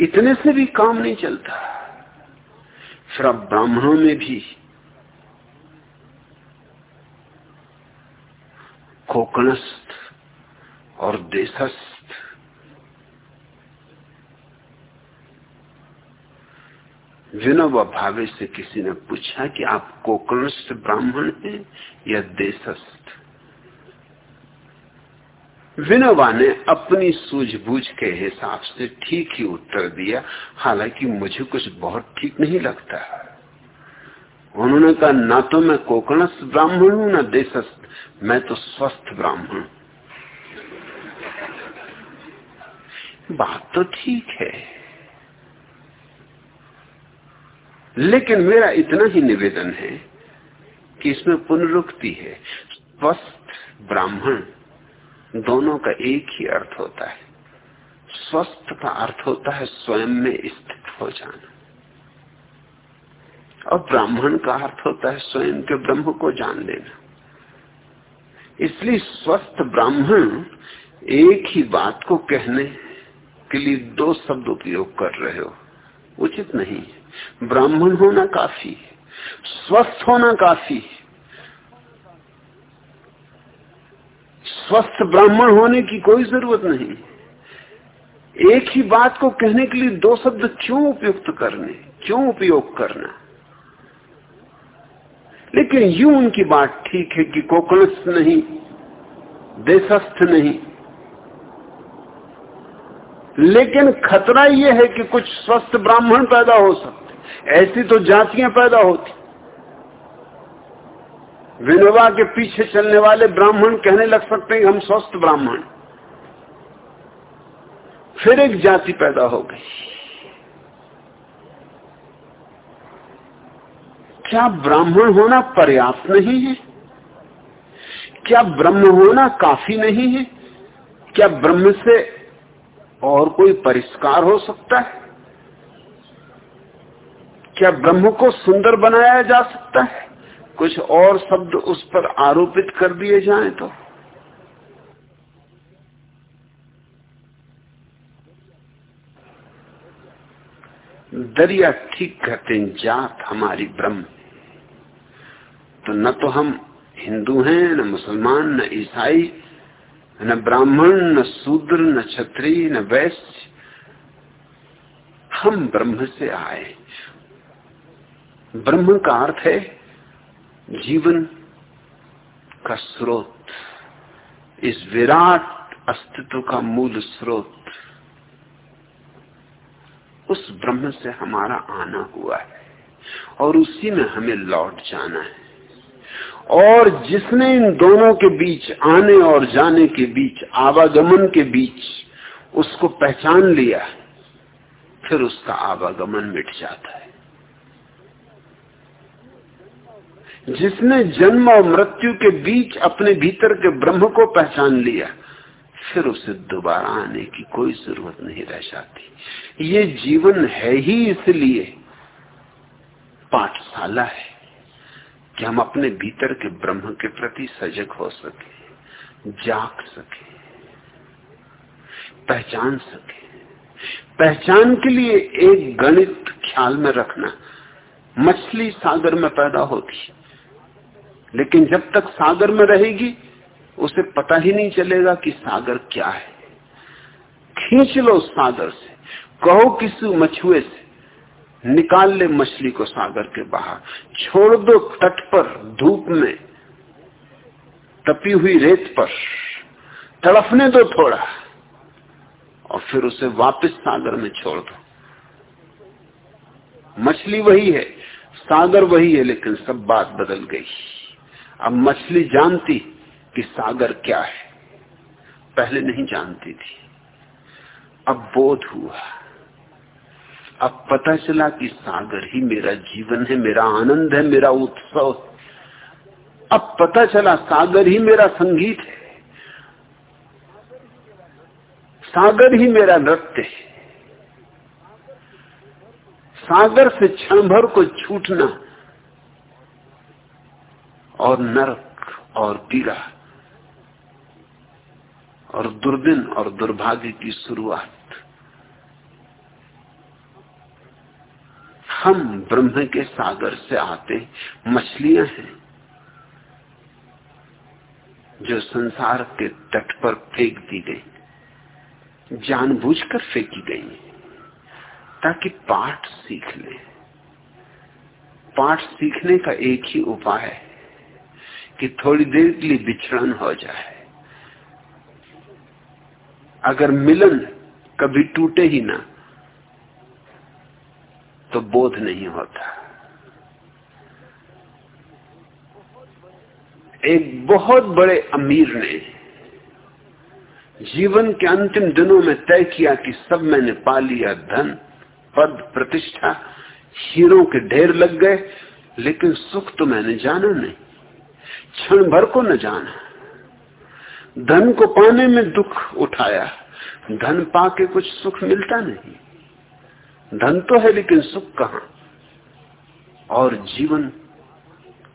Speaker 1: इतने से भी काम नहीं चलता। फिर अब ब्राह्मणों में भी कोकणस्थ और देशस्थ विनोबा भावे से किसी ने पूछा कि आप कोकणस्थ ब्राह्मण हैं या देशस्थ? विनोबा ने अपनी सूझबूझ के हिसाब से ठीक ही उत्तर दिया, हालाँकि मुझे कुछ बहुत ठीक नहीं लगता। है उन्होंने कहा, ना तो मैं कोकणस्थ ब्राह्मण हूँ, ना देशस्थ। मैं तो स्वस्थ ब्राह्मण बात तो ठीक है। लेकिन मेरा इतना ही निवेदन है कि इसमें पुनरुक्ति है। स्वस्थ ब्राह्मण दोनों का एक ही अर्थ होता है। स्वस्थ का अर्थ होता है स्वयं में स्थित हो जाना। और ब्राह्मण का अर्थ होता है स्वयं के ब्रह्म को जान लेना। इसलिए स्वस्थ ब्राह्मण एक ही बात को कहने के लिए दो शब्द उपयोग कर रहे हो। उचित नहीं है। ब्राह्मण होना काफ़ी है, स्वस्थ होना काफ़ी है। स्वस्थ ब्राह्मण होने की कोई ज़रूरत नहीं। एक ही बात को कहने के लिए दो शब्द क्यों उपयुक्त करने, क्यों उपयोग करना? लेकिन यूँ उनकी बात ठीक है कि कोकणस्थ नहीं, देशस्थ नहीं। लेकिन खतरा यह है कि कुछ स्वस्थ ब्राह्मण पैदा हो सकते ऐसी तो जातियाँ पैदा होती। विनोबा के पीछे चलने वाले ब्राह्मण कहने लग सकते हैं, हम स्वस्थ ब्राह्मण। फिर एक जाति पैदा हो गई। क्या ब्राह्मण होना पर्याप्त नहीं है? क्या ब्रह्म होना काफ़ी नहीं है? क्या ब्रह्म से और कोई परिष्कार हो सकता है? क्या ब्रह्म को सुंदर बनाया जा सकता है? कुछ और शब्द उस पर आरोपित कर दिए जाएँ तो? दरिया ठीक कहते हैं जात हमारी ब्रह्म। तो न तो हम हिंदू हैं, न मुसलमान, न ईसाई, न ब्राह्मण, न शूद्र, न क्षत्रिय, न वैश्य। हम ब्रह्म से आए ब्रह्म का अर्थ है जीवन का स्रोत। इस विराट अस्तित्व का मूल स्रोत, उस ब्रह्म से हमारा आना हुआ है और उसी में हमें लौट जाना है। और जिसने इन दोनों के बीच, आने और जाने के बीच, आवागमन के बीच, उसको पहचान लिया, फिर उसका आवागमन मिट जाता है। जिसने जन्म और मृत्यु के बीच अपने भीतर के ब्रह्म को पहचान लिया, फिर उसे दोबारा आने की कोई ज़रूरत नहीं रह जाती। ये जीवन है ही इसलिए पाठशाला है कि हम अपने भीतर के ब्रह्म के प्रति सजग हो सके, जाग सके, पहचान सके। पहचान के लिए एक गणित ख्याल में रखना, मछली सागर में पैदा होती लेकिन जब तक सागर में रहेगी, उसे पता ही नहीं चलेगा कि सागर क्या है। खींच लो सागर से, कहो किसी मछुए से, निकाल ले मछली को सागर के बाहर। छोड़ दो तट पर, धूप में, तपी हुई रेत पर। तड़फने दो थोड़ा, और फिर उसे वापस सागर में छोड़ दो। मछली वही है, सागर वही है, लेकिन सब बात बदल गई। अब मछली जानती कि सागर क्या है। पहले नहीं जानती थी। अब बोध हुआ। अब पता चला कि सागर ही मेरा जीवन है, मेरा आनंद है, मेरा उत्सव। अब पता चला सागर ही मेरा संगीत है। सागर ही मेरा नृत्य है। सागर से क्षण भर को छूटना और नरक और पीड़ा और दुर्दिन और दुर्भाग्य की शुरुआत। हम ब्रह्म के सागर से आते मछलियाँ हैं जो संसार के तट पर फेंक दी गई, जानबूझकर फेंकी गई, ताकि पाठ सीख ले। पाठ सीखने का एक ही उपाय है। कि थोड़ी देर के लिए बिछड़न हो जाए। अगर मिलन कभी टूटे ही ना तो बोध नहीं होता। एक बहुत बड़े अमीर ने जीवन के अंतिम दिनों में तय किया कि सब मैंने पा लिया धन, पद, प्रतिष्ठा, हीरों के ढेर लग गए, लेकिन सुख तो मैंने जाना नहीं। क्षण भर को न जाना। धन को पाने में दुख उठाया। धन पाके कुछ सुख मिलता नहीं। धन तो है लेकिन सुख कहा? और जीवन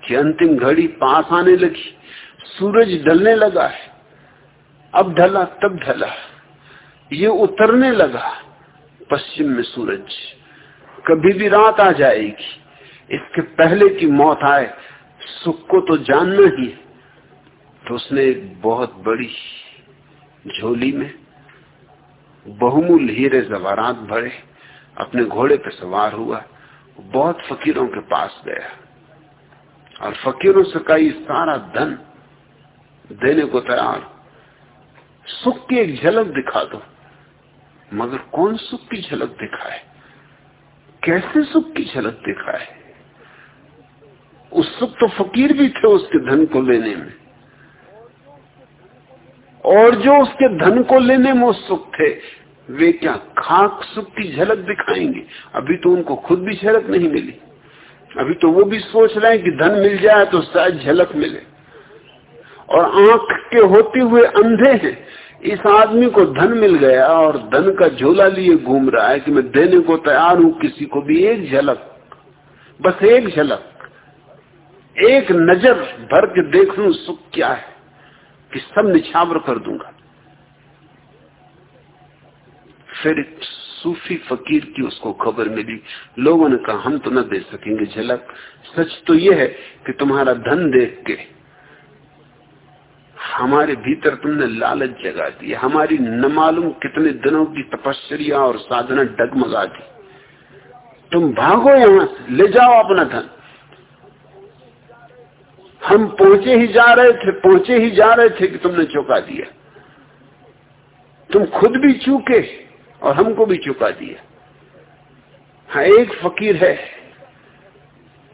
Speaker 1: की अंतिम घड़ी पास आने लगी। सूरज ढलने लगा है। अब ढला, तब ढला। ये उतरने लगा पश्चिम में सूरज। कभी भी रात आ जाएगी। इसके पहले की मौत आए सुख को तो जानना ही है। तो उसने एक बहुत बड़ी झोली में बहुमूल्य हीरे जवारात भरे, अपने घोड़े पे सवार हुआ, बहुत फकीरों के पास गया। और फकीरों से कई सारा धन देने को तैयार सुख की एक झलक दिखा दो। मगर कौन सुख की झलक दिखाए? कैसे सुख की झलक दिखाए? उत्सुक तो फकीर भी थे उसके धन को लेने में। और जो उसके धन को लेने में उत्सुक थे, वे क्या खाक सुख की झलक दिखाएँगे? अभी तो उनको खुद भी झलक नहीं मिली। अभी तो वो भी सोच रहे हैं कि धन मिल जाए तो शायद झलक मिले। और आँख के होते हुए अंधे हैं। इस आदमी को धन मिल गया और धन का झोला लिए घूम रहा है कि मैं देने को तैयार हूँ, किसी को भी एक झलक, बस एक झलक। एक नज़र भर के देख लू सुख क्या है? कि सब निछावर कर दूँगा। फिर सूफी फकीर की उसको खबर मिली। लोगों ने कहा, हम तो न दे सकेंगे झलक। सच तो यह है कि तुम्हारा धन देख के हमारे भीतर तुमने लालच जगा दी। हमारी न मालूम कितने दिनों की तपस्या और साधना डगमगा दी। तुम भागो यहाँ ले जाओ अपना धन। हम पहुँचे ही जा रहे थे, पहुँचे ही जा रहे थे कि तुमने चुका दिया। तुम खुद भी चूके और हमको भी चुका दिया। हाँ एक फकीर है।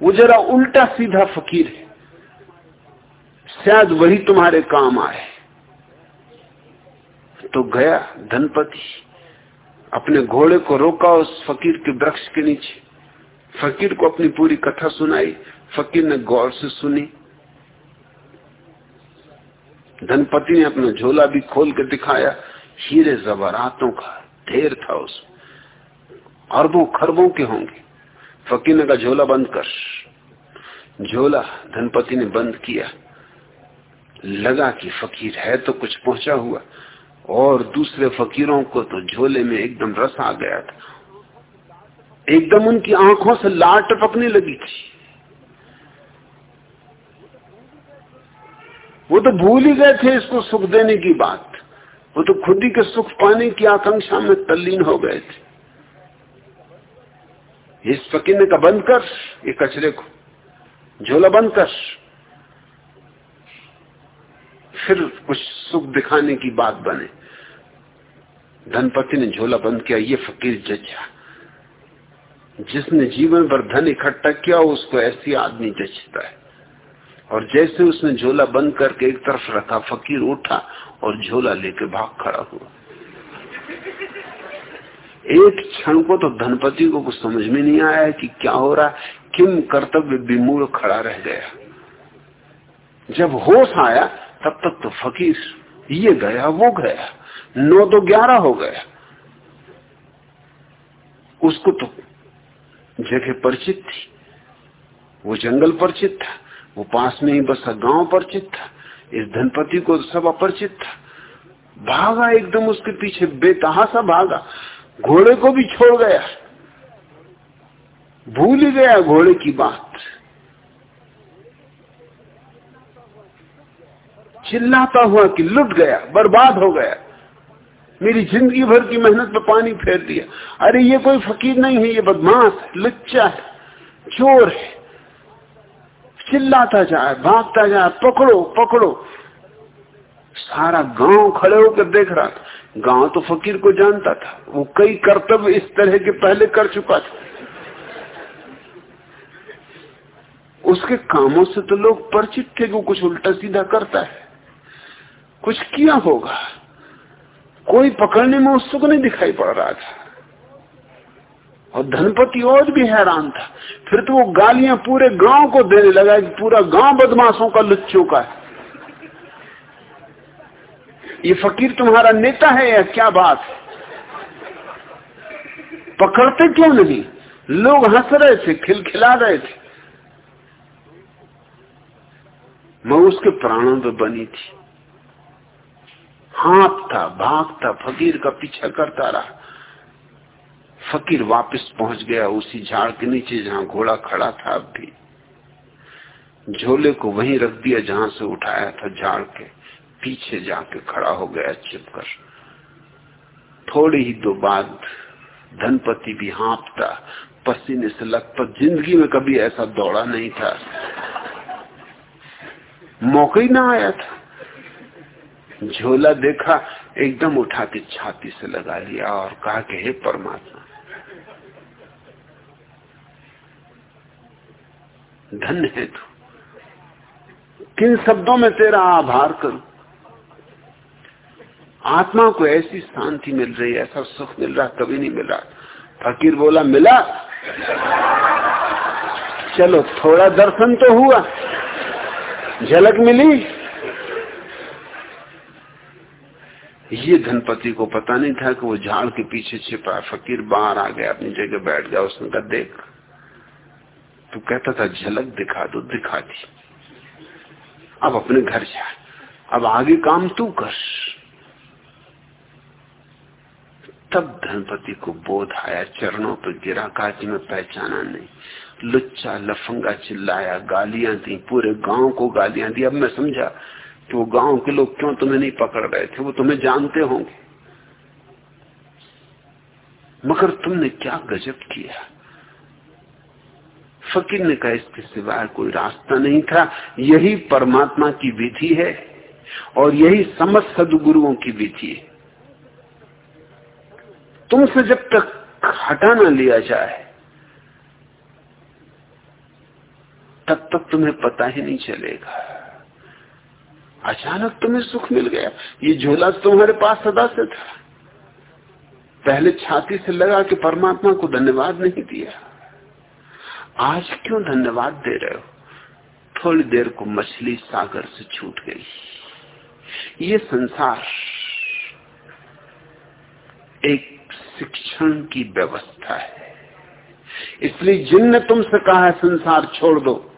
Speaker 1: वो जरा उल्टा सीधा फकीर है। शायद वही तुम्हारे काम आए। तो गया धनपति, अपने घोड़े को रोका उस फकीर के वृक्ष के नीचे। फकीर को अपनी पूरी कथा सुनाई। फकीर ने गौर से सुनी। धनपति ने अपना झोला भी खोल के दिखाया। हीरे जबरातों का ढेर था उस। अरबों खरबों के होंगे। फकीर ने कहा, झोला बंद कर। झोला धनपति ने बंद किया। लगा कि फकीर है तो कुछ पहुँचा हुआ। और दूसरे फकीरों को तो झोले में एकदम रस आ गया था। एकदम उनकी आँखों से लाट टपकने लगी थी। वो तो भूल ही गए थे इसको सुख देने की बात। वो तो खुद ही के सुख पाने की आकांक्षा में तल्लीन हो गए थे। इस फकीरने का बंद कर, ये कचरे को, झोला बंद कर। फिर कुछ सुख दिखाने की बात बने। धनपति ने झोला बंद किया, ये फकीर जचा। जिसने जीवन भर धन इकट्ठा किया, उसको ऐसी आदमी जचता है। और जैसे उसने झोला बंद करके एक तरफ़ रखा, फकीर उठा और झोला लेके भाग खड़ा हुआ। एक क्षण को तो धनपति को कुछ समझ में नहीं आया कि क्या हो रहा किम कर्तव्य विमूल खड़ा रह गया। जब होश आया, तब तक तो फकीर, ये गया, वो गया, नौ तो ग्यारह हो गया। उसको तो जगह परिचित थी, वो जंगल परिचित था वो पास में ही बस, गाँव परिचित था। इस धनपति को सब अपरिचित था। भागा एकदम उसके पीछे, बेतहासा भागा। घोड़े को भी छोड़ गया। भूल ही गया घोड़े की बात। चिल्लाता हुआ कि लुट गया, बर्बाद हो गया। मेरी ज़िंदगी भर की मेहनत पे पानी फेर दिया। अरे ये कोई फकीर नहीं है, ये बदमाश है, लुच्चा है, चोर है। चिल्लाता जाए, भागता जाए, पकड़ो पकड़ो। सारा गाँव खड़े होकर देख रहा था। गाँव तो फकीर को जानता था। वो कई कर्तव्य इस तरह के पहले कर चुका था। उसके कामों से तो लोग परिचित थे कि वो कुछ उल्टा सीधा करता है। कुछ किया होगा। कोई पकड़ने में उत्सुक नहीं दिखाई पड़ रहा था। और धनपति और भी हैरान था। फिर तो वो गालियाँ पूरे गाँव को देने लगा कि पूरा गाँव बदमाशों का लुच्चों का है। ये फकीर तुम्हारा नेता है या क्या बात? है पकड़ते क्यों नहीं? लोग हंस रहे थे, खिलखिला रहे थे। मैं उसके प्राणों पर बनी थी। हाँपता भागता फकीर का पीछा करता रहा। फकीर वापस पहुँच गया उसी झाड़ के नीचे जहाँ घोड़ा खड़ा था अब भी। झोले को वहीं रख दिया जहाँ से उठाया था झाड़ के पीछे जाके खड़ा हो गया छिपकर। थोड़ी ही दो बाद धनपति भी हाँपता, पसीने से लगभग ज़िंदगी में कभी ऐसा दौड़ा नहीं था। मौका ही ना आया था। झोला देखा, एकदम उठा के छाती से लगा लिया और कहा कि हे परमात्मा धन्य है तू। किन शब्दों में तेरा आभार करूँ? आत्मा को ऐसी शांति मिल रही है ऐसा सुख मिल रहा, कभी नहीं मिल रहा। फकीर बोला, मिला? चलो, थोड़ा दर्शन तो हुआ। झलक मिली? ये धनपति को पता नहीं था कि वो झाड़ के पीछे छिपा फकीर बाहर आ गया, अपनी जगह बैठ गया, उसने कहा, देख। तू कहता था, झलक दिखा दो, दिखा दी। अब अपने घर जा। अब आगे काम तू कर। तब धनपति को बोध आया, चरणों पर गिरा काजी में पहचाना नहीं। लुच्चा, लफंगा चिल्लाया, गालियाँ दी, पूरे गाँव को गालियाँ दी। अब मैं समझा कि वो गाँव के लोग क्यों तुम्हें नहीं पकड़ रहे थे? वो तुम्हें जानते होंगे। मगर तुमने क्या गजब किया? फकीर ने कहा, इसके सिवाय कोई रास्ता नहीं था। यही परमात्मा की विधि है और यही समस्त सदगुरुओं की विधि है। तुमसे जब तक हटा ना लिया जाए, तब तक तुम्हें पता ही नहीं चलेगा। अचानक तुम्हें सुख मिल गया। ये झोला तुम्हारे पास सदा से था। पहले छाती से लगा कि परमात्मा को धन्यवाद नहीं दिया। आज क्यों धन्यवाद दे रहे हो? थोड़ी देर को मछली सागर से छूट गई। ये संसार एक शिक्षण की व्यवस्था है। इसलिए जिनने तुमसे कहा है, संसार छोड़ दो,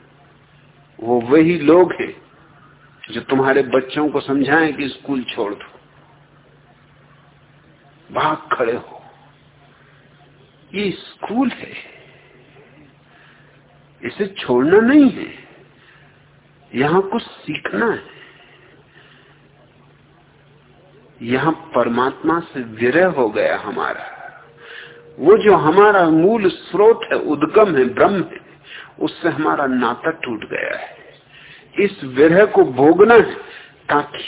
Speaker 1: वो वही लोग हैं जो तुम्हारे बच्चों को समझाएँ कि स्कूल छोड़ दो। भाग खड़े हो। ये स्कूल है। इसे छोड़ना नहीं है। यहाँ कुछ सीखना है। यहाँ परमात्मा से विरह हो गया हमारा। वो जो हमारा मूल स्रोत है, उद्गम है, ब्रह्म है, उससे हमारा नाता टूट गया है। इस विरह को भोगना है ताकि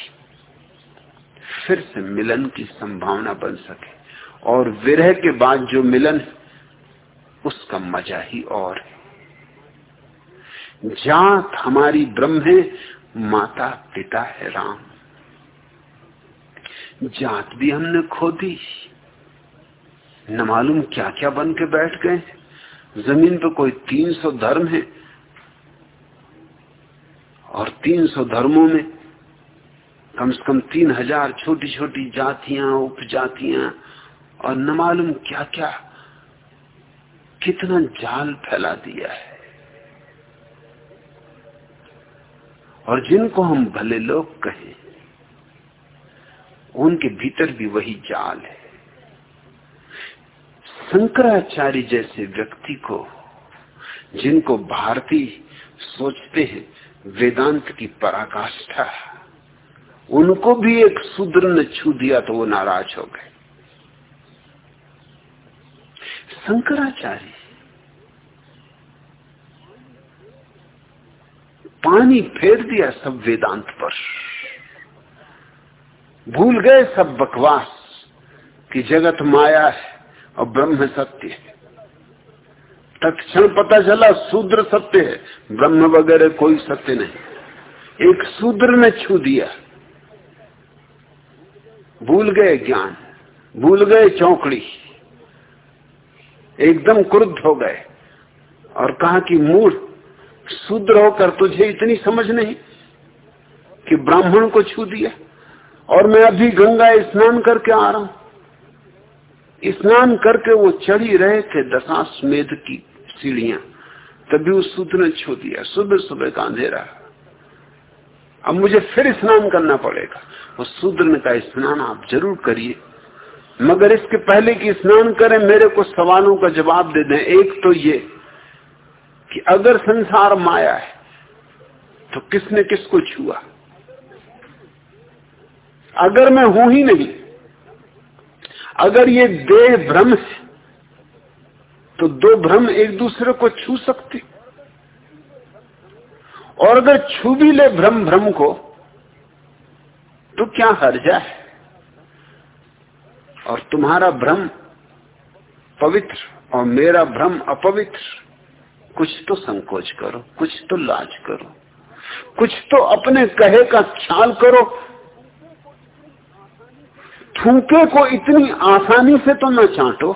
Speaker 1: फिर से मिलन की संभावना बन सके। और विरह के बाद जो मिलन उसका मज़ा ही और है। जात हमारी ब्रह्म है, माता पिता है राम। जात भी हमने खो दी। न मालूम क्या क्या बन के बैठ गए। ज़मीन पर कोई तीन सौ धर्म है और तीन सौ धर्मों में कम से कम तीन हज़ार छोटी छोटी जातियाँ, उपजातियाँ और न मालूम क्या क्या कितना जाल फैला दिया है। और जिनको हम भले लोग कहें, उनके भीतर भी वही जाल है। शंकराचार्य जैसे व्यक्ति को, जिनको भारतीय सोचते हैं, वेदांत की पराकाष्ठा, उनको भी एक शूद्र ने छू दिया तो वो नाराज़ हो गए। शंकराचार्य पानी फेर दिया सब वेदांत पर। भूल गए सब बकवास कि जगत माया है और ब्रह्म सत्य है। तत्क्षण पता चला शूद्र सत्य है, ब्रह्म वगैरह कोई सत्य नहीं। एक शूद्र ने छू दिया। भूल गए ज्ञान, भूल गए चौकड़ी। एकदम क्रुद्ध हो गए और कहा कि मूढ़ शूद्र होकर तुझे इतनी समझ नहीं कि ब्राह्मण को छू दिया। और मैं अभी गंगा स्नान करके आ रहा हूँ। स्नान करके वो चढ़ी रहे थे दशाश्वेध की सीढ़ियाँ। तभी उस शूद्र ने छू दिया। सुबह सुबह का अंधेरा। अब मुझे फिर स्नान करना पड़ेगा। उस शूद्र कहा, स्नान आप ज़रूर करिए। मगर इसके पहले कि स्नान करें, मेरे को सवालों का जवाब दे दें। एक तो ये कि अगर संसार माया है तो किसने किसको छुआ? अगर मैं हूँ ही नहीं, अगर ये देह भ्रम है तो दो भ्रम एक दूसरे को छू सकते। और अगर छू भी ले भ्रम भ्रम को तो क्या हर्जा है और तुम्हारा भ्रम पवित्र और मेरा भ्रम अपवित्र। कुछ तो संकोच करो, कुछ तो लाज करो, कुछ तो अपने कहे का ख्याल करो। थूके को इतनी आसानी से तो न चाटो।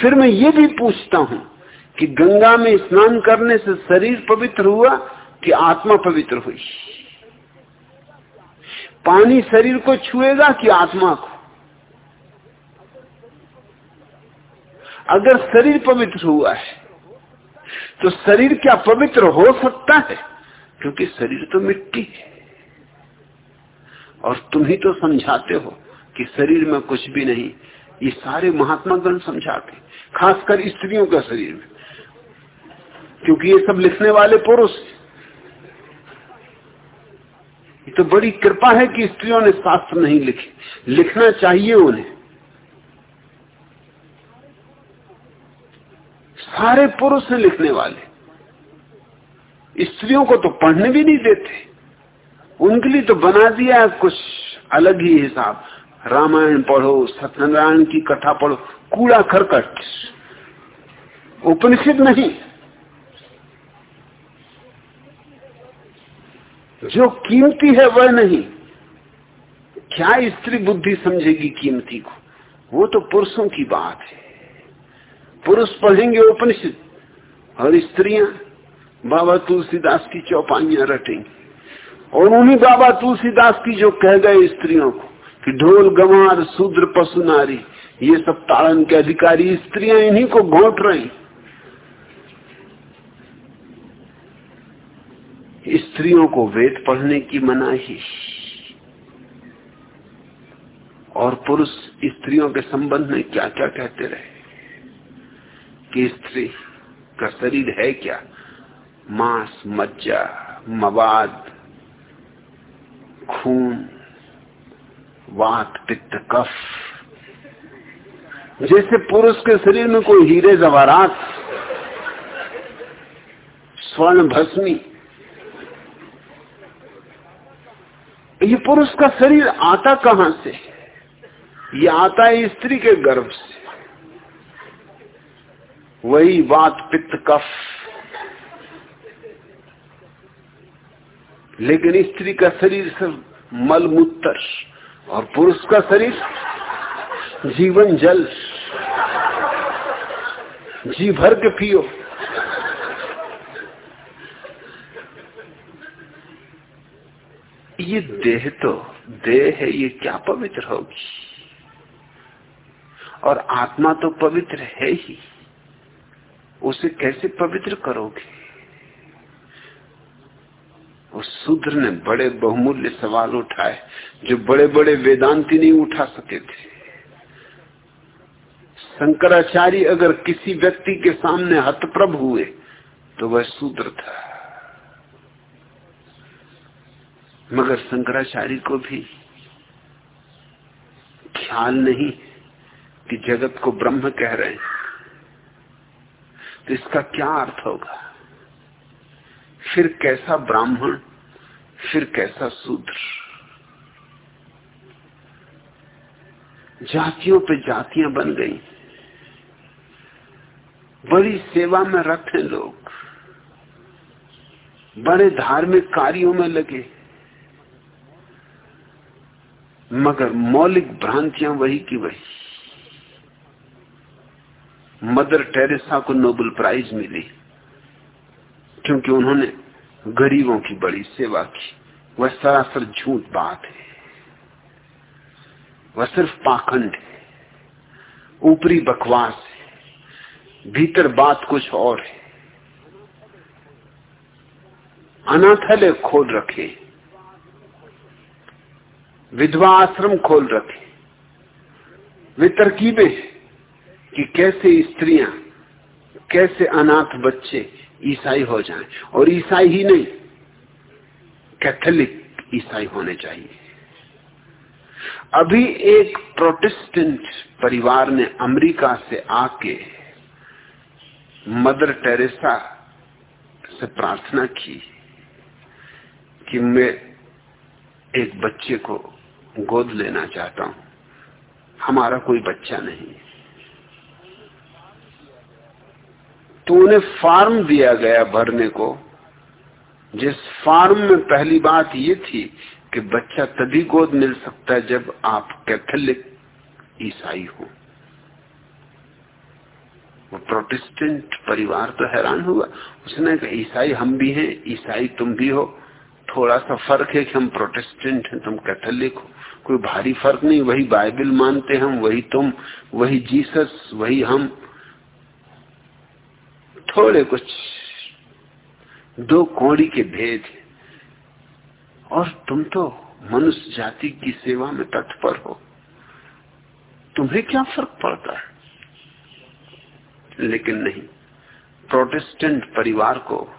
Speaker 1: फिर मैं ये भी पूछता हूँ कि गंगा में स्नान करने से शरीर पवित्र हुआ कि आत्मा पवित्र हुई? पानी शरीर को छुएगा कि आत्मा को? अगर शरीर पवित्र हुआ है तो शरीर क्या पवित्र हो सकता है? क्योंकि शरीर तो मिट्टी है। और तुम ही तो समझाते हो कि शरीर में कुछ भी नहीं। ये सारे महात्मा गण समझाते खासकर स्त्रियों का शरीर में। क्योंकि ये सब लिखने वाले पुरुष ये तो बड़ी कृपा है कि स्त्रियों ने शास्त्र नहीं लिखे। लिखना चाहिए उन्हें। सारे पुरुष हैं लिखने वाले। स्त्रियों को तो पढ़ने भी नहीं देते। उनके लिए तो बना दिया कुछ अलग ही हिसाब। रामायण पढ़ो, सत्यनारायण की कथा पढ़ो, कूड़ा खरकट। उपनिषद नहीं। जो कीमती है वह नहीं। क्या स्त्री बुद्धि समझेगी कीमती को? वो तो पुरुषों की बात है। पुरुष पढ़ेंगे उपनिषद। और स्त्रियाँ बाबा तुलसीदास की चौपाइयाँ रटेंगी। और उन्हीं बाबा तुलसीदास की जो कह गए स्त्रियों को कि ढोल, गंवार शूद्र पशु, नारी, ये सब ताड़न के अधिकारी स्त्रियाँ इन्हीं को घोट रही स्त्रियों को वेद पढ़ने की मनाही। और पुरुष स्त्रियों के संबंध में क्या क्या कहते रहे? कि स्त्री का शरीर है क्या? मांस, मज्जा, मवाद, खून, वात, पित्त, कफ। जैसे पुरुष के शरीर में कोई हीरे जवारात स्वर्ण, भस्मी। ये पुरुष का शरीर आता कहाँ से? ये आता है स्त्री के गर्भ से। वही बात पित्त कफ लेकिन स्त्री का शरीर सब मलमूत्र और पुरुष का शरीर जीवन जल। जी भर के पियो। ये देह तो देह है, ये क्या पवित्र होगी? और आत्मा तो पवित्र है ही। उसे कैसे पवित्र करोगे? उस शूद्र ने बड़े बहुमूल्य सवाल उठाए, जो बड़े बड़े वेदांती नहीं उठा सके थे। शंकराचार्य अगर किसी व्यक्ति के सामने हतप्रभ हुए तो वह शूद्र था। मगर शंकराचार्य को भी ख्याल नहीं कि जगत को ब्रह्म कह रहे हैं। तो इसका क्या अर्थ होगा? फिर कैसा ब्राह्मण, फिर कैसा शूद्र? जातियों पे जातियाँ बन गई। बड़ी सेवा में रखे लोग। बड़े धार्मिक कार्यों में लगे। मगर मौलिक भ्रांतियाँ वही की वही। मदर टेरेसा को नोबेल प्राइज मिली, क्योंकि उन्होंने गरीबों की बड़ी सेवा की। वह सरासर झूठ बात है। वह सिर्फ़ पाखंड है। ऊपरी बकवास है। भीतर बात कुछ और है। अनाथालय खोल रखे। विधवा आश्रम खोल रखे। वे तरकीबें कि कैसे स्त्रियाँ, कैसे अनाथ बच्चे ईसाई हो जाएँ। और ईसाई ही नहीं, कैथोलिक ईसाई होने चाहिए। अभी एक प्रोटेस्टेंट परिवार ने अमेरिका से आके मदर टेरेसा से प्रार्थना की कि मैं एक बच्चे को गोद लेना चाहता हूँ। हमारा कोई बच्चा नहीं तो उन्हें फार्म दिया गया भरने को। जिस फार्म में पहली बात ये थी कि बच्चा तभी गोद मिल सकता है जब आप कैथोलिक ईसाई हो। वो प्रोटेस्टेंट परिवार तो हैरान हुआ। उसने कहा, ईसाई हम भी हैं, ईसाई तुम भी हो। थोड़ा सा फ़र्क है कि हम प्रोटेस्टेंट हैं, तुम कैथोलिक हो। कोई भारी फ़र्क नहीं, वही बाइबल मानते हम, वही तुम, वही जीसस, वही हम थोड़े कुछ। दो कौड़ी के भेद और तुम तो मनुष्य जाति की सेवा में तत्पर हो। तुम्हें क्या फ़र्क पड़ता है? लेकिन नहीं, प्रोटेस्टेंट परिवार को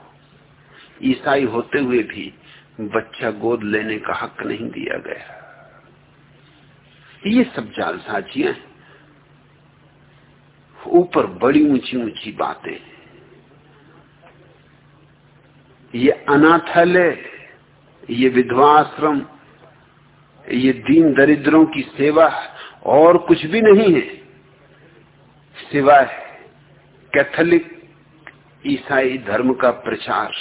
Speaker 1: ईसाई होते हुए भी बच्चा गोद लेने का हक नहीं दिया गया। ये सब जालसाजियाँ ऊपर बड़ी ऊँची ऊँची बातें ये अनाथालय, ये विधवा आश्रम ये दीन दरिद्रों की सेवा और कुछ भी नहीं है, सिवाय कैथोलिक ईसाई धर्म का प्रचार।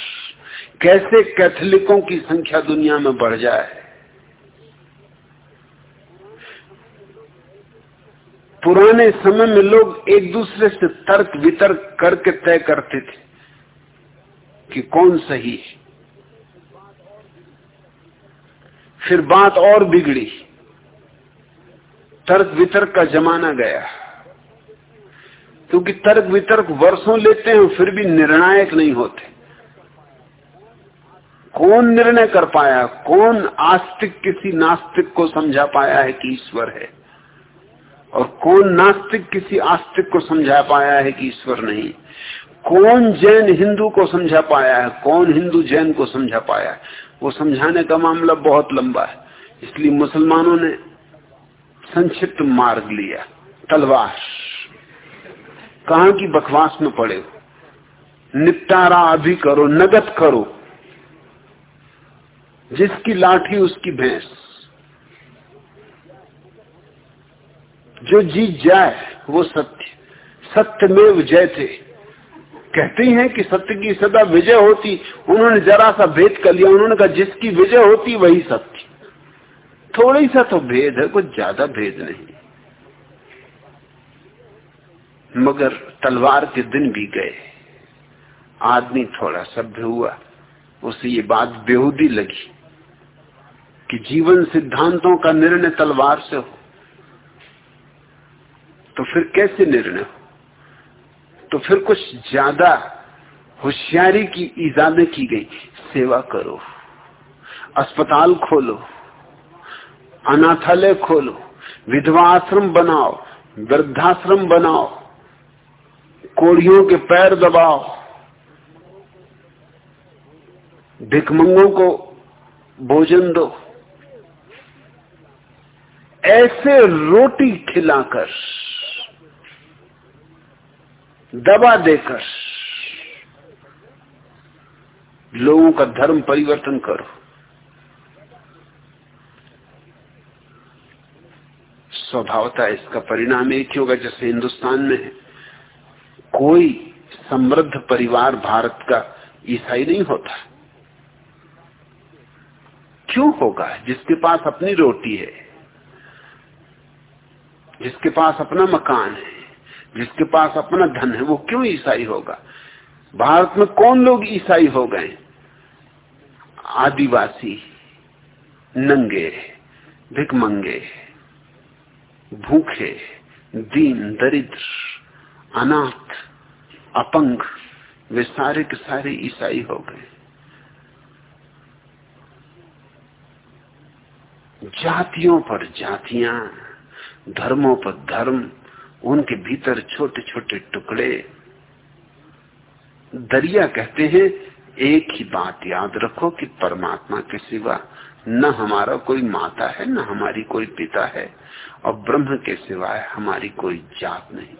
Speaker 1: कैसे कैथोलिकों की संख्या दुनिया में बढ़ जाए? पुराने समय में लोग एक दूसरे से तर्क वितर्क करके तय करते थे। कि कौन सही है? फिर बात और बिगड़ी। तर्क वितर्क का जमाना गया। क्योंकि तर्क वितर्क वर्षों लेते हैं, फिर भी निर्णायक नहीं होते। कौन निर्णय कर पाया? कौन आस्तिक किसी नास्तिक को समझा पाया है कि ईश्वर है? और कौन नास्तिक किसी आस्तिक को समझा पाया है कि ईश्वर नहीं? कौन जैन हिंदू को समझा पाया है, कौन हिंदू जैन को समझा पाया है? वो समझाने का मामला बहुत लंबा है। इसलिए मुसलमानों ने संक्षिप्त मार्ग लिया, तलवार। कहा की बकवास में पड़े हो। निपटारा अभी करो, नगद करो। जिसकी लाठी उसकी भैंस। जो जीत जाए, वो सत्य। सत्यमेव जय थे। कहते हैं कि सत्य की सदा विजय होती, उन्होंने जरा सा भेद कर लिया, उन्होंने कहा, जिसकी विजय होती, वही सत्य। थोड़ी सा तो भेद है, कुछ ज़्यादा भेद नहीं। मगर तलवार के दिन भी गए। आदमी थोड़ा सभ्य हुआ, उसे ये बात बेहूदी लगी कि जीवन सिद्धांतों का निर्णय तलवार से हो। तो फिर कैसे निर्णय हो? तो फिर कुछ ज़्यादा होशियारी की इजाज़त की गई। सेवा करो। अस्पताल खोलो। अनाथालय खोलो। विधवा आश्रम बनाओ। वृद्धाश्रम बनाओ। कोड़ियों के पैर दबाओ। भिकमंगों को भोजन दो। ऐसे रोटी खिलाकर दबा देकर लोगों का धर्म परिवर्तन करो। स्वभावता इसका परिणाम एक ही होगा जैसे हिंदुस्तान में है। कोई समृद्ध परिवार भारत का ईसाई नहीं होता। क्यों होगा? जिसके पास अपनी रोटी है, जिसके पास अपना मकान है जिसके पास अपना धन है, वो क्यों ईसाई होगा? भारत में कौन लोग ईसाई हो गए? आदिवासी, नंगे, भिकमंगे, भूखे, दीन, दरिद्र, अनाथ, अपंग, वे सारे के सारे ईसाई हो गए। जातियों पर जातियाँ, धर्मों पर धर्म उनके भीतर छोटे छोटे टुकड़े। दरिया कहते हैं, एक ही बात याद रखो कि परमात्मा के सिवा न हमारा कोई माता है, न हमारी कोई पिता है, और ब्रह्म के सिवाय हमारी कोई जात नहीं।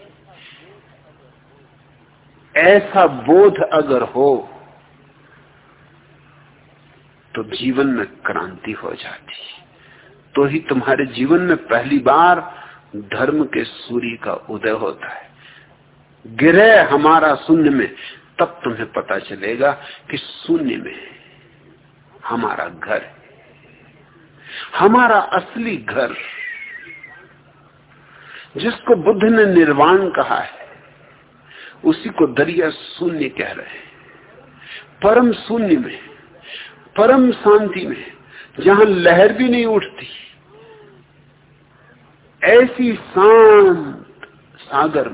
Speaker 1: ऐसा बोध अगर हो तो जीवन में क्रांति हो जाती। तो ही तुम्हारे जीवन में पहली बार धर्म के सूर्य का उदय होता है। गिरे हमारा शून्य में, तब तुम्हें पता चलेगा कि शून्य में हमारा घर हमारा असली घर, जिसको बुद्ध ने निर्वाण कहा है, उसी को दरिया शून्य कह रहे हैं। परम शून्य में, परम शांति में, जहाँ लहर भी नहीं उठती ऐसी शांत सागर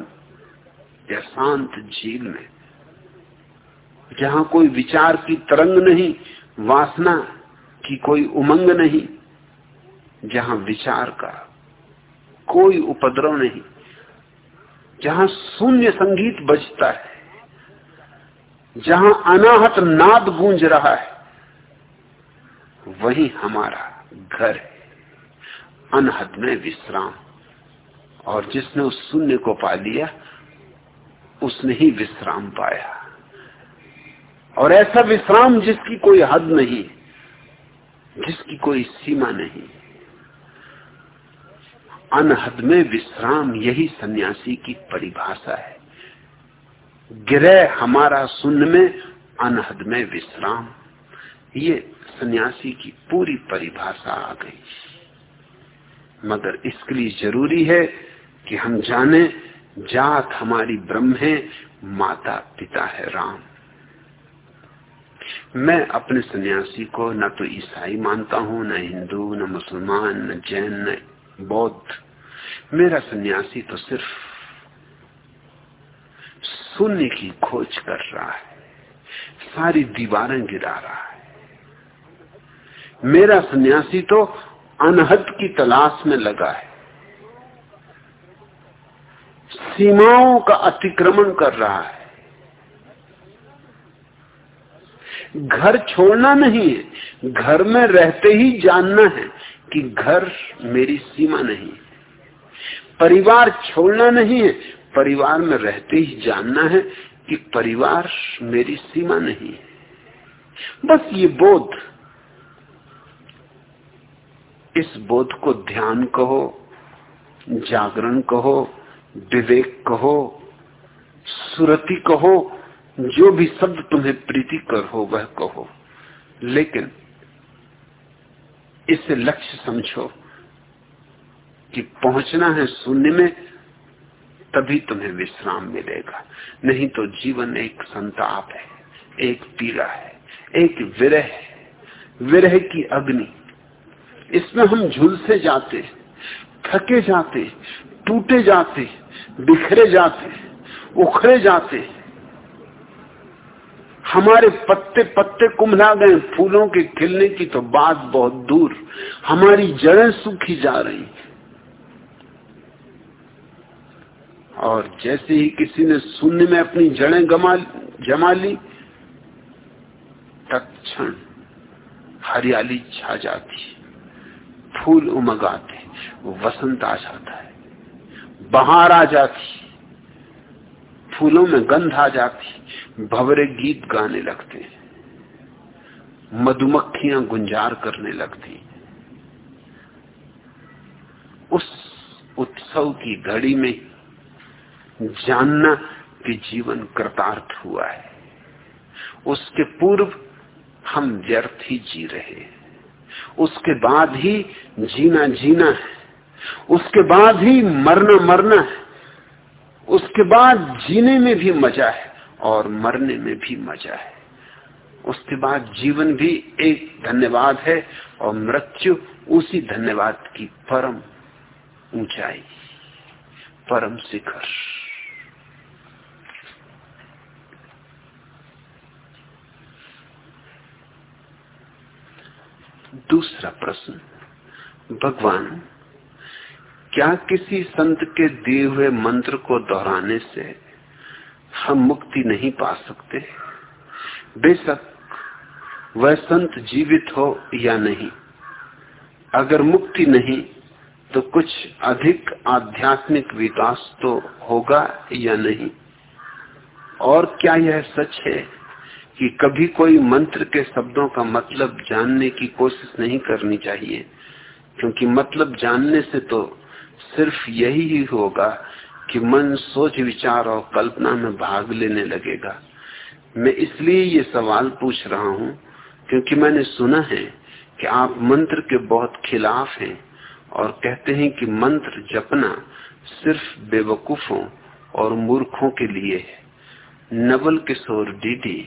Speaker 1: या शांत झील में, जहाँ कोई विचार की तरंग नहीं, वासना की कोई उमंग नहीं, जहाँ विचार का कोई उपद्रव नहीं, जहाँ शून्य संगीत बजता है, जहाँ अनाहत नाद गूंज रहा है, वही हमारा घर है। अनहद में विश्राम। और जिसने उस शून्य को पा लिया, उसने ही विश्राम पाया। और ऐसा विश्राम जिसकी कोई हद नहीं, जिसकी कोई सीमा नहीं। अनहद में विश्राम यही सन्यासी की परिभाषा है। गिरह हमारा शून्य में, अनहद में विश्राम। ये सन्यासी की पूरी परिभाषा आ गई। मगर इसके लिए ज़रूरी है कि हम जाने, जात हमारी ब्रह्म है, माता पिता है राम। मैं अपने सन्यासी को न तो ईसाई मानता हूँ, न हिंदू, न मुसलमान, न जैन, न बौद्ध। मेरा सन्यासी तो सिर्फ़ शून्य की खोज कर रहा है, सारी दीवारें गिरा रहा है। मेरा सन्यासी तो अनहद की तलाश में लगा है। सीमाओं का अतिक्रमण कर रहा है। घर छोड़ना नहीं है, घर में रहते ही जानना है कि घर मेरी सीमा नहीं है। परिवार छोड़ना नहीं है, परिवार में रहते ही जानना है कि परिवार मेरी सीमा नहीं है। बस ये बोध इस बोध को ध्यान कहो, जागरण कहो, विवेक कहो, सुरति कहो, जो भी शब्द तुम्हें प्रीति कर हो, वह कहो। लेकिन इसे लक्ष्य समझो कि पहुँचना है शून्य में, तभी तुम्हें विश्राम मिलेगा। नहीं तो जीवन एक संताप है, एक पीड़ा है, एक विरह है। विरह की अग्नि इसमें हम झुलसे जाते, थके जाते, टूटे जाते, बिखरे जाते, उखड़े जाते। हमारे पत्ते पत्ते कुमला गए, फूलों के खिलने की तो बात बहुत दूर। हमारी जड़ें सूखी जा रही। और जैसे ही किसी ने शून्य में अपनी जड़ें गमा जमा ली तत्ण हरियाली छा जाती। फूल उमग आते वसंत आ जाता है। बहार आ जाती फूलों में गंध आ जाती भवरे गीत गाने लगते मधुमक्खियाँ गुंजार करने लगती उस उत्सव की घड़ी में जानना कि जीवन कृतार्थ हुआ है। उसके पूर्व हम व्यर्थ ही जी रहे हैं। उसके बाद ही जीना जीना है। उसके बाद ही मरना मरना है। उसके बाद जीने में भी मज़ा है और मरने में भी मज़ा है। उसके बाद जीवन भी एक धन्यवाद है और मृत्यु उसी धन्यवाद की परम ऊंचाई, परम शिखर। दूसरा प्रश्न, भगवान, क्या किसी संत के दिए हुए मंत्र को दोहराने से हम मुक्ति नहीं पा सकते? बेशक वह संत जीवित हो या नहीं, अगर मुक्ति नहीं तो कुछ अधिक आध्यात्मिक विकास तो होगा या नहीं? और क्या यह सच है कि कभी कोई मंत्र के शब्दों का मतलब जानने की कोशिश नहीं करनी चाहिए, क्योंकि मतलब जानने से तो सिर्फ़ यही ही होगा कि मन सोच विचार और कल्पना में भाग लेने लगेगा। मैं इसलिए ये सवाल पूछ रहा हूँ, क्योंकि मैंने सुना है कि आप मंत्र के बहुत खिलाफ हैं और कहते हैं कि मंत्र जपना सिर्फ़ बेवकूफों और मूर्खों के लिए है। नवल किशोर डीडी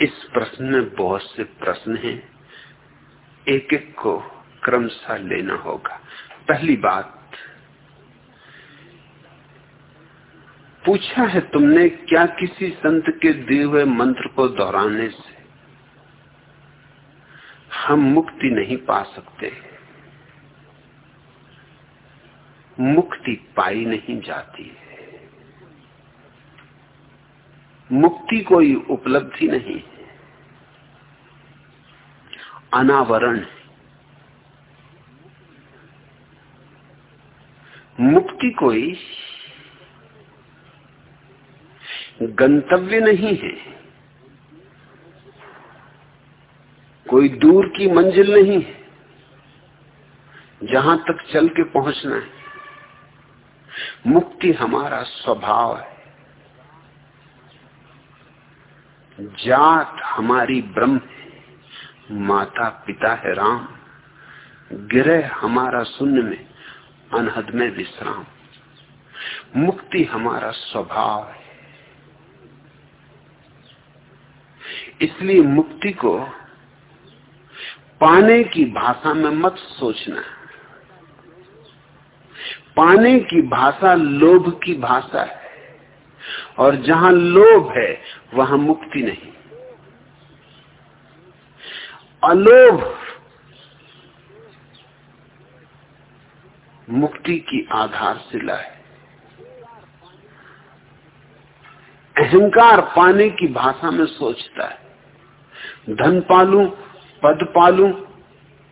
Speaker 1: इस प्रश्न में बहुत से प्रश्न हैं। एक एक को क्रमशः लेना होगा। पहली बात, पूछा है तुमने क्या किसी संत के दिए हुए मंत्र को दोहराने से हम मुक्ति नहीं पा सकते? मुक्ति पाई नहीं जाती है। मुक्ति कोई उपलब्धि नहीं है। अनावरण मुक्ति कोई गंतव्य नहीं है। कोई दूर की मंजिल नहीं है। जहाँ तक चल के पहुँचना है। मुक्ति हमारा स्वभाव है। जात हमारी ब्रह्म है, माता पिता है राम, गिरह हमारा शून्य में, अनहद में विश्राम, मुक्ति हमारा स्वभाव है। इसलिए मुक्ति को पाने की भाषा में मत सोचना। पाने की भाषा लोभ की भाषा है, और जहाँ लोभ है वहाँ मुक्ति नहीं। अलोभ मुक्ति की आधारशिला है अहंकार पाने की भाषा में सोचता है। धन पालू, पद पालू,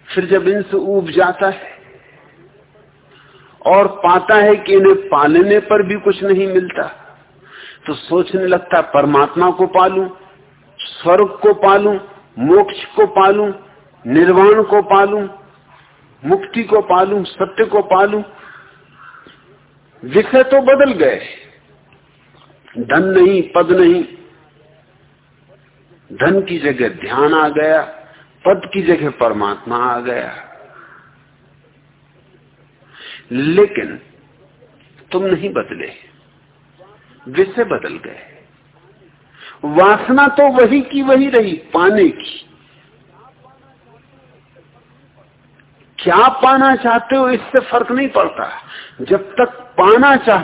Speaker 1: फिर जब इनसे उब जाता है और पाता है कि इन्हें पालने पर भी कुछ नहीं मिलता। तो सोचने लगता परमात्मा को पालू, स्वर्ग को पालू, मोक्ष को पालू, निर्वाण को पालू, मुक्ति को पालू, सत्य को पालू। विषय तो बदल गए। धन नहीं, पद नहीं। धन की जगह ध्यान आ गया, पद की जगह परमात्मा आ गया। लेकिन तुम नहीं बदले। विषय बदल गए। वासना तो वही की वही रही, पाने की। क्या पाना चाहते हो इससे फ़र्क नहीं पड़ता। जब तक पाना चाहते